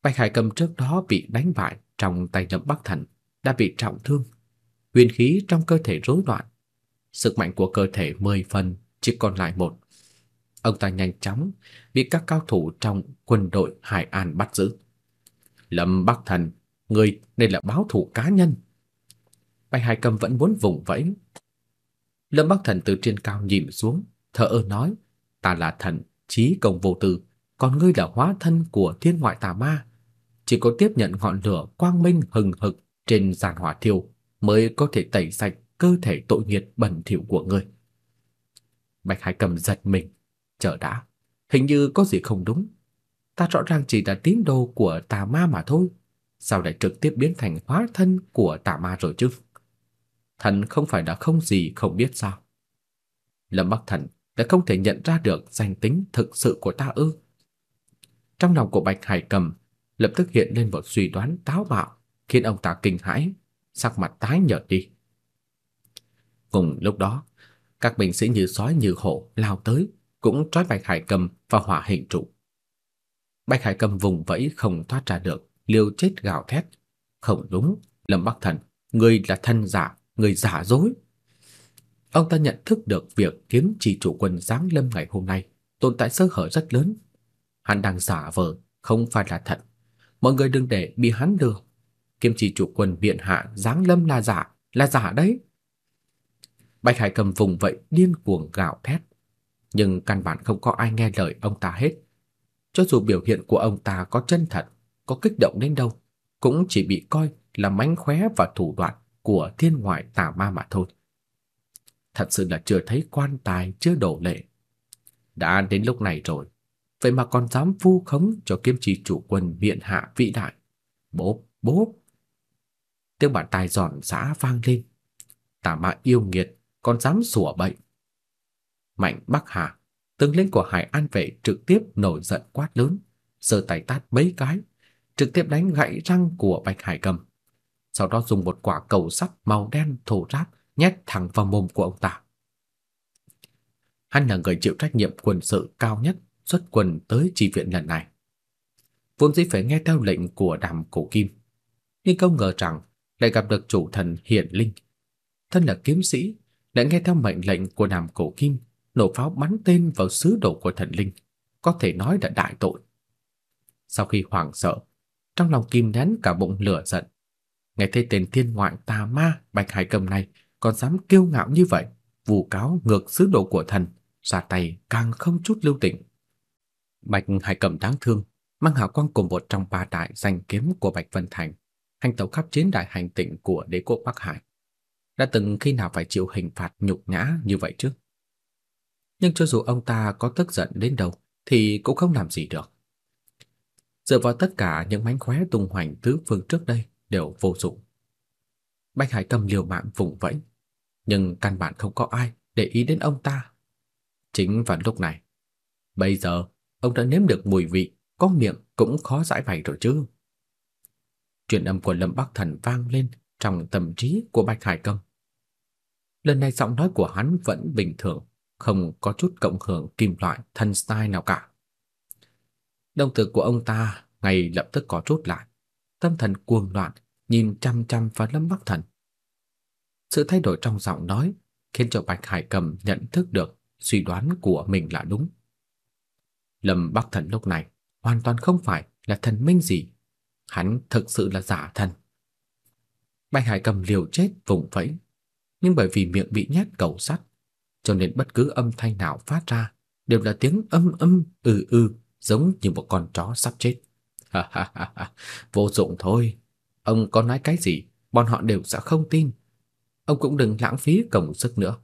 Bạch Hải Cầm trước đó bị đánh bại trong tay Lâm Bắc Thần, đã bị trọng thương, huyền khí trong cơ thể rối loạn, sức mạnh của cơ thể 10 phần chỉ còn lại một. Ông ta nhanh chóng bị các cao thủ trong quân đội Hải An bắt giữ. Lâm Bắc Thần, người đây là báo thủ cá nhân. Bạch Hải Cầm vẫn muốn vùng vẫy. Lâm Bắc Thần từ trên cao nhìn xuống, thở ơ nói, ta là thần, trí công vô tư, còn ngươi là hóa thân của thiên ngoại tà ma, chỉ có tiếp nhận ngọn lửa quang minh hừng hực trên giàn hỏa thiêu mới có thể tẩy sạch cơ thể tội nghiệt bẩn thỉu của ngươi. Bạch Hải Cầm giật mình, chờ đã, hình như có gì không đúng. Ta rõ ràng chỉ là tín đồ của tà ma mà thôi, sao lại trực tiếp biến thành hóa thân của tà ma rồi chứ? Thần không phải đã không gì không biết sao? Lâm Bắc Thần đã không thể nhận ra được danh tính thực sự của ta ư? Trong lòng của Bạch Hải Cầm lập tức hiện lên một suy đoán táo bạo, khiến ông ta kinh hãi, sắc mặt tái nhợt đi. Cùng lúc đó, các binh sĩ như sói như hổ lao tới, cũng trói Bạch Hải Cầm vào hỏa hình trụ. Bạch Hải Cầm vùng vẫy không thoát ra được, liều chết gào thét. Không đúng, Lâm Bắc Thần, người là thân giả, người giả dối. Ông ta nhận thức được việc kiếm chỉ chủ quân giáng lâm ngày hôm nay tồn tại sơ hở rất lớn. Hắn đang giả vờ, không phải là thật. mọi người đừng để bị hắn lừa. Kiếm chỉ chủ quân biện hạ giáng lâm là giả, là giả đấy. Bạch Hải cầm vùng vậy điên cuồng gào thét, nhưng căn bản không có ai nghe lời ông ta hết. Cho dù biểu hiện của ông ta có chân thật, có kích động đến đâu, cũng chỉ bị coi là mánh khóe và thủ đoạn của thiên ngoại tà ma mà thôi. Thật sự là chưa thấy quan tài chưa đổ lệ. Đã đến lúc này rồi, vậy mà còn dám vu khống cho kiếm trì chủ quân viện hạ vĩ đại. Bốp, bốp. Tiếng bàn tay giòn giã vang lên. Tà ma yêu nghiệt còn dám sủa bậy. Mạnh Bắc Hà, tướng lĩnh của Hải An vệ trực tiếp nổi giận quát lớn, giơ tay tát mấy cái, trực tiếp đánh gãy răng của Bạch Hải Cầm. Sau đó dùng một quả cầu sắt màu đen thô ráp nhét thẳng vào mồm của ông ta. Hắn là người chịu trách nhiệm quân sự cao nhất xuất quân tới tri viện lần này. Vốn dĩ phải nghe theo lệnh của Đàm Cổ Kim, nhưng không ngờ rằng lại gặp được chủ thần Hiển Linh. Thân là kiếm sĩ, đã nghe theo mệnh lệnh của Đàm Cổ Kim, nổ pháo bắn tên vào sứ đồ của thần linh, có thể nói là đại tội. Sau khi hoảng sợ, trong lòng Kim nén cả bụng lửa giận, nghe thấy tên thiên ngoại tà ma Bạch Hải Cầm này còn dám kiêu ngạo như vậy, vu cáo ngược sứ đồ của thần, ra tay càng không chút lưu tình. Bạch Hải Cầm đáng thương, mang hào quang cùng một trong ba đại danh kiếm của Bạch Vân Thành, hành tẩu khắp chiến đại hành tịnh của đế quốc Bắc Hải. Đã từng khi nào phải chịu hình phạt nhục nhã như vậy chứ? Nhưng cho dù ông ta có tức giận đến đâu thì cũng không làm gì được. Dựa vào tất cả những mánh khóe tung hoành tứ phương trước đây đều vô dụng. Bạch Hải Cầm liều mạng vùng vẫy, nhưng căn bản không có ai để ý đến ông ta. Chính vào lúc này, bây giờ ông đã nếm được mùi vị, có miệng cũng khó giải bày rồi chứ. Truyền âm của Lâm Bắc Thần vang lên trong tâm trí của Bạch Hải Cầm. Lần này giọng nói của hắn vẫn bình thường, không có chút cộng hưởng kim loại thân style nào cả. Đồng tử của ông ta ngay lập tức có chút lại, tâm thần cuồng loạn, nhìn chăm chăm vào Lâm Bắc Thần. Sự thay đổi trong giọng nói khiến cho Bạch Hải Cầm nhận thức được suy đoán của mình là đúng. Lâm Bắc Thần lúc này hoàn toàn không phải là thần minh gì, hắn thực sự là giả thần. Bạch Hải Cầm liều chết vùng vẫy, nhưng bởi vì miệng bị nhét cầu sắt, cho nên bất cứ âm thanh nào phát ra đều là tiếng âm âm ừ ừ giống như một con chó sắp chết. Ha ha ha ha, vô dụng thôi. Ông có nói cái gì, bọn họ đều sẽ không tin. Ông cũng đừng lãng phí công sức nữa.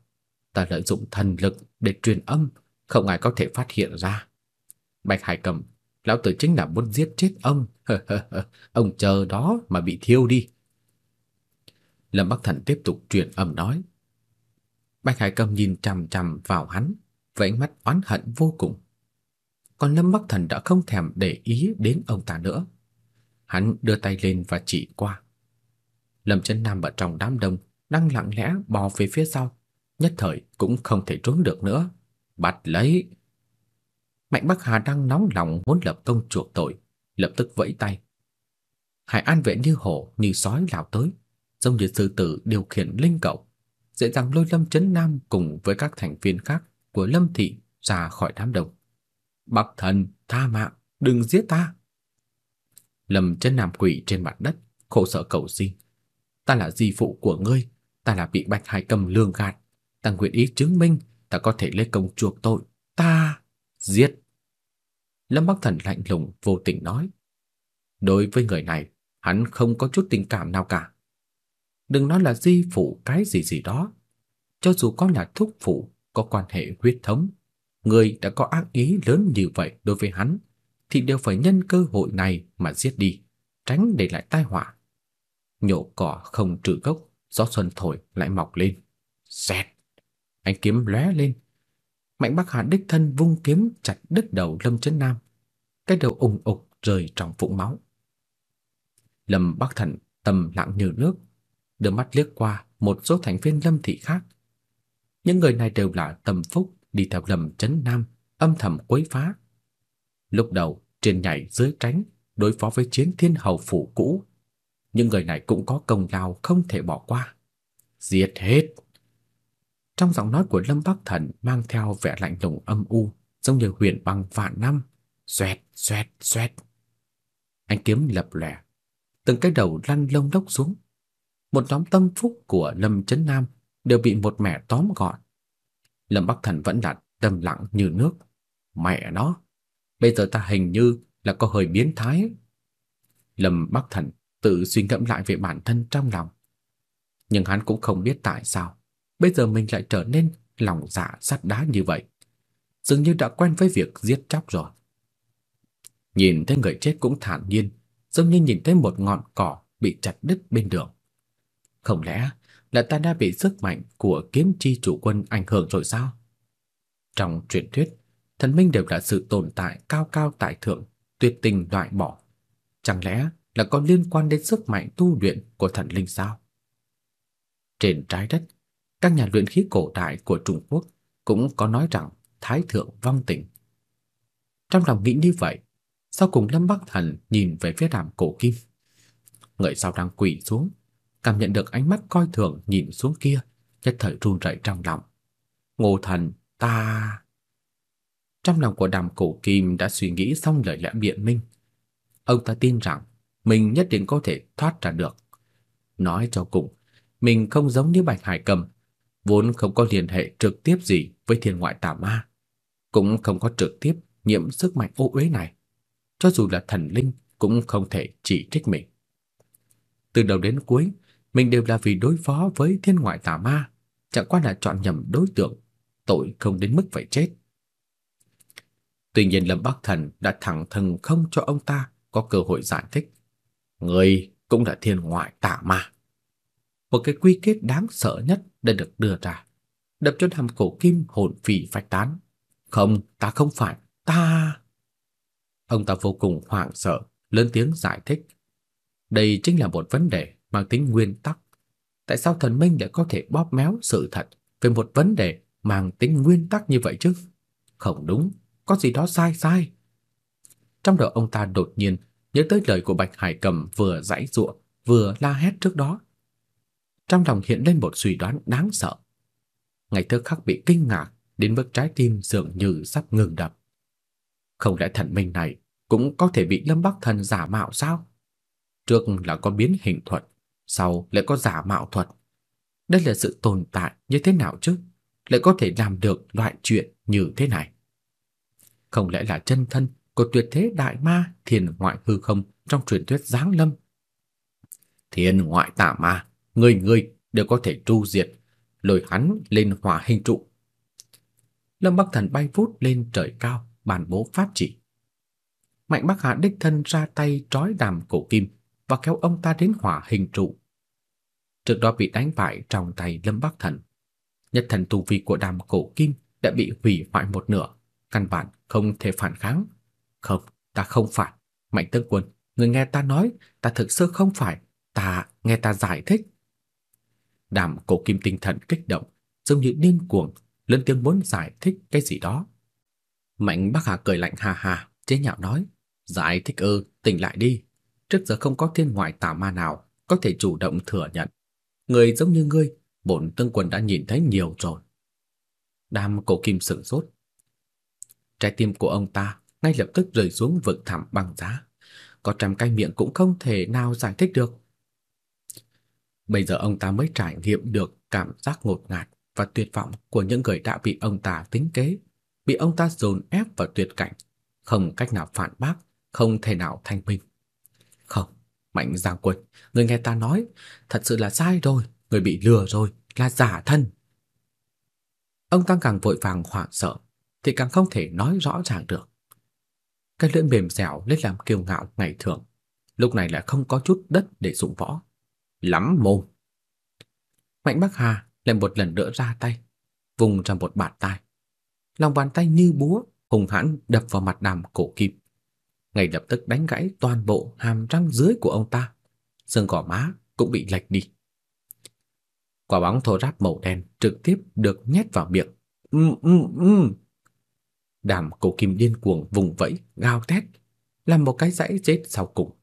Ta lợi dụng thần lực để truyền âm, không ai có thể phát hiện ra. Bạch Hải Cầm, lão tử chính là muốn giết chết ông. ông chờ đó mà bị thiêu đi. Lâm Bắc Thần tiếp tục truyền âm nói. Bạch Hải Cầm nhìn chằm chằm vào hắn, với ánh mắt oán hận vô cùng. Còn Lâm Bắc Thần đã không thèm để ý đến ông ta nữa. Hắn đưa tay lên và chỉ qua. Lâm Chân Nam ở trong đám đông đang lặng lẽ bò về phía sau, nhất thời cũng không thể trốn được nữa. Bắt lấy! Mạnh Bắc Hà đang nóng lòng muốn lập công chuộc tội, lập tức vẫy tay. Hải An vệ như hổ như sói lao tới, giống như sư tử điều khiển linh cẩu, dễ dàng lôi Lâm Chấn Nam cùng với các thành viên khác của Lâm thị ra khỏi đám đông. Bắc thần, tha mạng, đừng giết ta. Lâm Chấn Nam quỳ trên mặt đất, khổ sở cầu xin. Ta là di phụ của ngươi, ta là bị Bạch Hải Cầm lường gạt, ta nguyện ý chứng minh ta có thể lấy công chuộc tội, ta giết. Lâm Bắc Thần lạnh lùng vô tình nói. Đối với người này, hắn không có chút tình cảm nào cả. Đừng nói là di phụ cái gì gì đó. Cho dù có là thúc phụ, có quan hệ huyết thống, người đã có ác ý lớn như vậy đối với hắn, thì đều phải nhân cơ hội này mà giết đi, tránh để lại tai họa. Nhổ cỏ không trừ gốc, gió xuân thổi lại mọc lên. Xẹt! Ánh kiếm lóe lên. Mạnh Bắc Hà đích thân vung kiếm chặt đứt đầu Lâm Chấn Nam. Cái đầu ùng ục rơi trong vũng máu. Lâm Bắc Thần tầm lặng như nước, đưa mắt liếc qua một số thành viên Lâm thị khác. Những người này đều là tầm phúc đi theo Lâm Chấn Nam, âm thầm quấy phá. Lúc đầu trên nhảy dưới tránh đối phó với chiến thiên hầu phủ cũ, những người này cũng có công lao không thể bỏ qua. Giết hết. Trong giọng nói của Lâm Bắc Thần mang theo vẻ lạnh lùng âm u, giống như huyền băng vạn năm, xoẹt xoẹt xoẹt. Anh kiếm lập lòe, từng cái đầu lăn lông lốc xuống. Một nhóm tâm phúc của Lâm Chấn Nam đều bị một mẻ tóm gọn. Lâm Bắc Thần vẫn đặt tâm lặng như nước. Mẹ nó, bây giờ ta hình như là có hơi biến thái. Lâm Bắc Thần tự suy ngẫm lại về bản thân trong lòng. Nhưng hắn cũng không biết tại sao bây giờ mình lại trở nên lòng dạ sắt đá như vậy. Dường như đã quen với việc giết chóc rồi. Nhìn thấy người chết cũng thản nhiên, giống như nhìn thấy một ngọn cỏ bị chặt đứt bên đường. Không lẽ là ta đã bị sức mạnh của kiếm chi chủ quân ảnh hưởng rồi sao? Trong truyền thuyết, thần minh đều là sự tồn tại cao cao tại thượng, tuyệt tình loại bỏ. Chẳng lẽ là có liên quan đến sức mạnh tu luyện của thần linh sao? Trên trái đất, các nhà luyện khí cổ đại của Trung Quốc cũng có nói rằng thái thượng vong tình. Trong lòng nghĩ như vậy, sau cùng Lâm Bắc Thần nhìn về phía đàm cổ kim. Người sau đang quỳ xuống, cảm nhận được ánh mắt coi thường nhìn xuống kia, nhất thời run rẩy trong lòng. Ngô thần, ta... Trong lòng của đàm cổ kim đã suy nghĩ xong lời lẽ biện minh. Ông ta tin rằng mình nhất định có thể thoát ra được. Nói cho cùng, mình không giống như Bạch Hải Cầm, vốn không có liên hệ trực tiếp gì với thiên ngoại tà ma, cũng không có trực tiếp nhiễm sức mạnh ô uế này. Cho dù là thần linh cũng không thể chỉ trích mình. Từ đầu đến cuối, mình đều là vì đối phó với thiên ngoại tà ma, chẳng qua là chọn nhầm đối tượng, tội không đến mức phải chết. Tuy nhiên Lâm Bắc Thần đã thẳng thừng không cho ông ta có cơ hội giải thích. Người cũng là thiên ngoại tà ma. Một cái quy kết đáng sợ nhất đã được đưa ra, đập cho đàm cổ kim hồn phì phách tán. Không, ta không phải, ta... Ông ta vô cùng hoảng sợ, lớn tiếng giải thích. Đây chính là một vấn đề mang tính nguyên tắc. Tại sao thần minh lại có thể bóp méo sự thật về một vấn đề mang tính nguyên tắc như vậy chứ? Không đúng, có gì đó sai sai. Trong đầu ông ta đột nhiên nhớ tới lời của Bạch Hải Cầm vừa giãy giụa, vừa la hét trước đó. Trong lòng hiện lên một suy đoán đáng sợ. Ngày thức khắc bị kinh ngạc đến mức trái tim dường như sắp ngừng đập. Không lẽ thần minh này cũng có thể bị Lâm Bắc Thần giả mạo sao? Trước là có biến hình thuật, sau lại có giả mạo thuật. Đây là sự tồn tại như thế nào chứ? Lại có thể làm được loại chuyện như thế này? Không lẽ là chân thân của tuyệt thế đại ma thiền ngoại hư không trong truyền thuyết giáng lâm? Thiền ngoại tà ma, người người đều có thể tru diệt, lôi hắn lên hỏa hình trụ. Lâm Bắc Thần bay vút lên trời cao, bàn bố pháp chỉ. Mạnh Bắc hạ đích thân ra tay trói đàm cổ kim và kéo ông ta đến hỏa hình trụ. Trước đó bị đánh bại trong tay Lâm Bắc Thần. Nhất thần tu vi của đàm cổ kim đã bị hủy hoại một nửa, căn bản không thể phản kháng. Không, ta không phải. Mạnh Tướng Quân, người nghe ta nói, ta thực sự không phải, ta nghe ta giải thích. Đàm cổ kim tinh thần kích động, giống như điên cuồng, lớn tiếng muốn giải thích cái gì đó. Mạnh Bắc Hà cười lạnh hà hà, chế nhạo nói, giải thích ư, tỉnh lại đi. Trước giờ không có thiên ngoại tà ma nào có thể chủ động thừa nhận. Người giống như ngươi, bổn tướng quân đã nhìn thấy nhiều rồi. Đàm cổ kim sửng sốt. Trái tim của ông ta ngay lập tức rơi xuống vực thẳm băng giá. Có trăm cái miệng cũng không thể nào giải thích được. Bây giờ ông ta mới trải nghiệm được cảm giác ngột ngạt và tuyệt vọng của những người đã bị ông ta tính kế, bị ông ta dồn ép vào tuyệt cảnh, không cách nào phản bác, không thể nào thanh minh. Mạnh Giang Quân, người nghe ta nói, thật sự là sai rồi, người bị lừa rồi, là giả thân. Ông ta càng vội vàng hoảng sợ, thì càng không thể nói rõ ràng được. Cái lưỡi mềm dẻo lấy làm kiêu ngạo ngày thường, lúc này lại không có chút đất để dụng võ. Lắm mồm. Mạnh Bắc Hà lại một lần nữa ra tay, vùng ra một bàn tay. Lòng bàn tay như búa hùng hãn đập vào mặt đàm cổ kim. Ngay lập tức đánh gãy toàn bộ hàm răng dưới của ông ta. Xương gò má cũng bị lệch đi. Quả bóng thô ráp màu đen trực tiếp được nhét vào miệng. Um, um, um. Đàm cổ kim điên cuồng vùng vẫy, gào thét, làm một cái dãy chết sau cùng.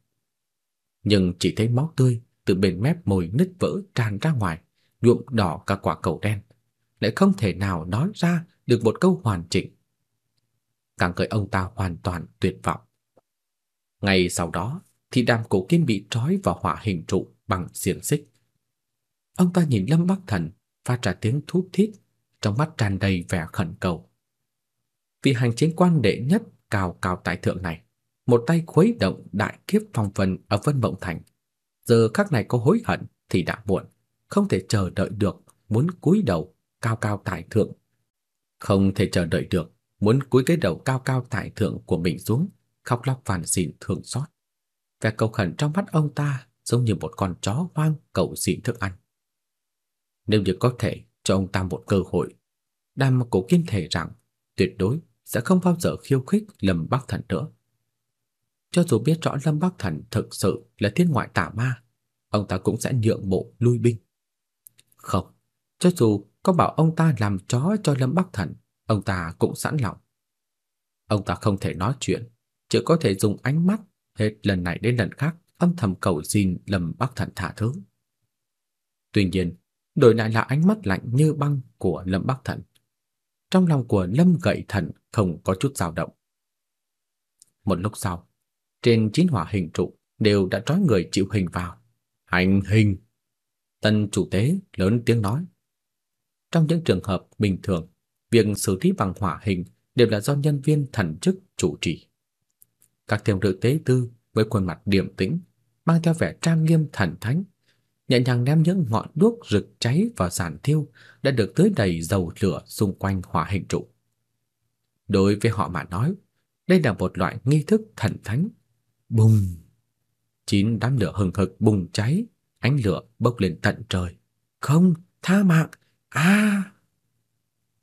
Nhưng chỉ thấy máu tươi từ bên mép môi nứt vỡ tràn ra ngoài, nhuộm đỏ cả quả cầu đen, lại không thể nào nói ra được một câu hoàn chỉnh. Càng cởi ông ta hoàn toàn tuyệt vọng. Ngay sau đó, thì đàm cổ kim bị trói vào hỏa hình trụ bằng xiềng xích. Ông ta nhìn Lâm Bắc Thần phát ra tiếng thút thít, trong mắt tràn đầy vẻ khẩn cầu. Vì hành chính quan đệ nhất cao cao tại thượng này, một tay khuấy động đại kiếp phong vân ở Vân Mộng Thành. Giờ khắc này có hối hận thì đã muộn, không thể chờ đợi được, muốn cúi đầu cao cao tại thượng. Không thể chờ đợi được, muốn cúi cái đầu cao cao tại thượng của mình xuống, khóc lóc phàn xịn thương xót. Vẻ cầu khẩn trong mắt ông ta giống như một con chó hoang cầu xin thức ăn. Nếu như có thể cho ông ta một cơ hội, Đàm Cổ kiên thể rằng tuyệt đối sẽ không bao giờ khiêu khích Lâm Bắc Thần nữa. Cho dù biết rõ Lâm Bắc Thần thực sự là thiên ngoại tà ma, ông ta cũng sẽ nhượng bộ lui binh. Không, cho dù có bảo ông ta làm chó cho Lâm Bắc Thần, ông ta cũng sẵn lòng. Ông ta không thể nói chuyện, chỉ có thể dùng ánh mắt hết lần này đến lần khác âm thầm cầu xin Lâm Bắc Thần thả thứ. Tuy nhiên, đổi lại là ánh mắt lạnh như băng của Lâm Bắc Thần. Trong lòng của Lâm Gậy Thần không có chút dao động. Một lúc sau, trên chín hỏa hình trụ đều đã trói người chịu hình vào. Hành hình! Tân chủ tế lớn tiếng nói. Trong những trường hợp bình thường, việc xử lý bằng hỏa hình đều là do nhân viên thần chức chủ trì. Các thiền nữ tế tư với khuôn mặt điềm tĩnh, mang theo vẻ trang nghiêm thần thánh, nhẹ nhàng ném những ngọn đuốc rực cháy vào sàn thiêu đã được tưới đầy dầu lửa xung quanh hỏa hình trụ. Đối với họ mà nói, đây là một loại nghi thức thần thánh. Bùng! Chín đám lửa hừng hực bùng cháy, ánh lửa bốc lên tận trời. Không, tha mạng! A!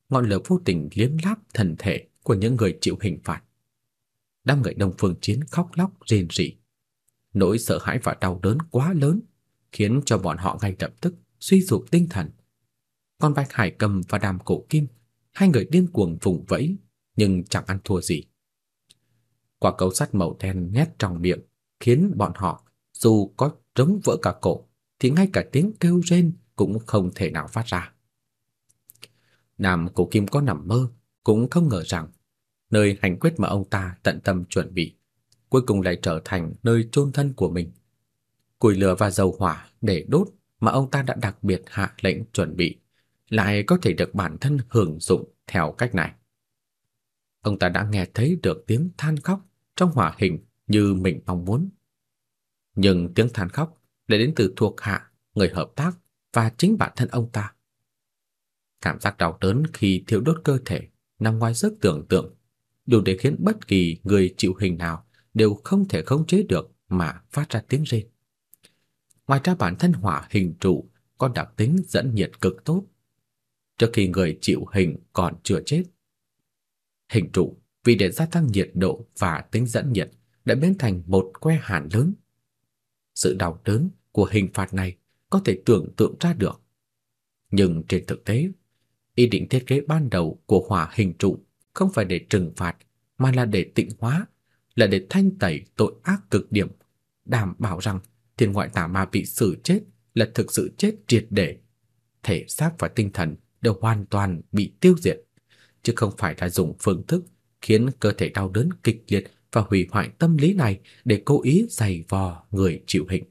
Ngọn lửa vô tình liếm láp thân thể của những người chịu hình phạt. Đám người Đông Phương Chiến khóc lóc rên rỉ. Nỗi sợ hãi và đau đớn quá lớn khiến cho bọn họ ngay lập tức suy sụp tinh thần. Con Bạch Hải Cầm và Đàm Cổ Kim, hai người điên cuồng vùng vẫy nhưng chẳng ăn thua gì. Quả cầu sắt màu đen nhét trong miệng khiến bọn họ dù có trống vỡ cả cổ thì ngay cả tiếng kêu rên cũng không thể nào phát ra. Nam Cổ Kim có nằm mơ cũng không ngờ rằng nơi hành quyết mà ông ta tận tâm chuẩn bị cuối cùng lại trở thành nơi chôn thân của mình. Củi lửa và dầu hỏa để đốt mà ông ta đã đặc biệt hạ lệnh chuẩn bị lại có thể được bản thân hưởng dụng theo cách này. Ông ta đã nghe thấy được tiếng than khóc trong hỏa hình như mình mong muốn. Nhưng tiếng than khóc lại đến từ thuộc hạ, người hợp tác và chính bản thân ông ta. Cảm giác đau đớn khi thiêu đốt cơ thể nằm ngoài sức tưởng tượng, đủ để khiến bất kỳ người chịu hình nào đều không thể khống chế được mà phát ra tiếng rên. Ngoài ra bản thân hỏa hình trụ có đặc tính dẫn nhiệt cực tốt. Trước khi người chịu hình còn chưa chết, hình trụ vì để gia tăng nhiệt độ và tính dẫn nhiệt đã biến thành một que hàn lớn. Sự đau đớn của hình phạt này có thể tưởng tượng ra được. Nhưng trên thực tế, ý định thiết kế ban đầu của hỏa hình trụ không phải để trừng phạt mà là để tịnh hóa, là để thanh tẩy tội ác cực điểm, đảm bảo rằng thiên ngoại tà ma bị xử chết là thực sự chết triệt để, thể xác và tinh thần đều hoàn toàn bị tiêu diệt, chứ không phải là dùng phương thức khiến cơ thể đau đớn kịch liệt và hủy hoại tâm lý này để cố ý giày vò người chịu hình.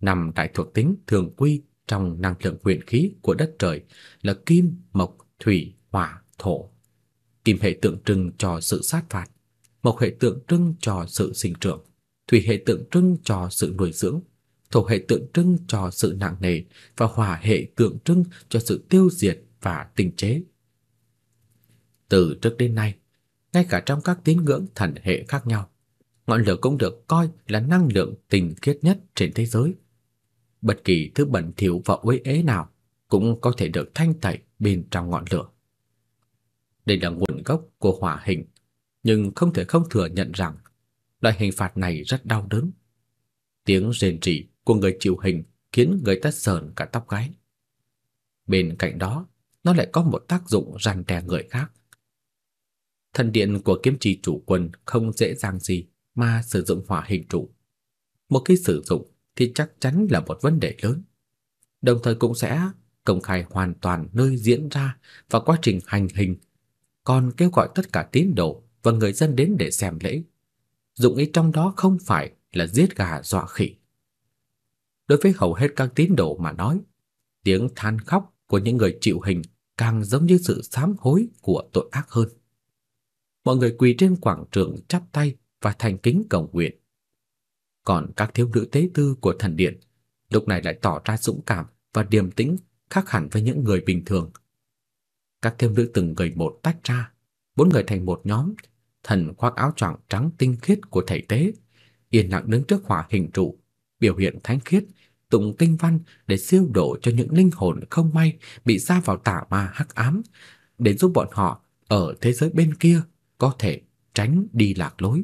Nằm đại thuộc tính thường quy trong năng lượng huyền khí của đất trời là kim, mộc, thủy, hỏa, thổ. Kim hệ tượng trưng cho sự sát phạt, mộc hệ tượng trưng cho sự sinh trưởng, thủy hệ tượng trưng cho sự nuôi dưỡng, thổ hệ tượng trưng cho sự nặng nề và hỏa hệ tượng trưng cho sự tiêu diệt và tinh chế. Từ trước đến nay, ngay cả trong các tín ngưỡng thần hệ khác nhau, ngọn lửa cũng được coi là năng lượng tinh khiết nhất trên thế giới. Bất kỳ thứ bẩn thỉu và uế ế nào cũng có thể được thanh tẩy bên trong ngọn lửa. Đây là nguồn gốc của hỏa hình, nhưng không thể không thừa nhận rằng loại hình phạt này rất đau đớn. Tiếng rên rỉ của người chịu hình khiến người ta sờn cả tóc gáy. Bên cạnh đó, nó lại có một tác dụng răn đe người khác. Thần điện của kiếm trì chủ quân không dễ dàng gì mà sử dụng hỏa hình trụ. Một khi sử dụng thì chắc chắn là một vấn đề lớn. Đồng thời cũng sẽ công khai hoàn toàn nơi diễn ra và quá trình hành hình, còn kêu gọi tất cả tín đồ và người dân đến để xem lễ. Dụng ý trong đó không phải là giết gà dọa khỉ. Đối với hầu hết các tín đồ mà nói, tiếng than khóc của những người chịu hình càng giống như sự sám hối của tội ác hơn. Mọi người quỳ trên quảng trường chắp tay và thành kính cầu nguyện. Còn các thiếu nữ tế tư của thần điện lúc này lại tỏ ra dũng cảm và điềm tĩnh khác hẳn với những người bình thường. Các thiếu nữ từng người một tách ra, bốn người thành một nhóm, thần khoác áo choàng trắng tinh khiết của thầy tế, yên lặng đứng trước hỏa hình trụ, biểu hiện thánh khiết, tụng kinh văn để siêu độ cho những linh hồn không may bị sa vào tà ma hắc ám, để giúp bọn họ ở thế giới bên kia có thể tránh đi lạc lối.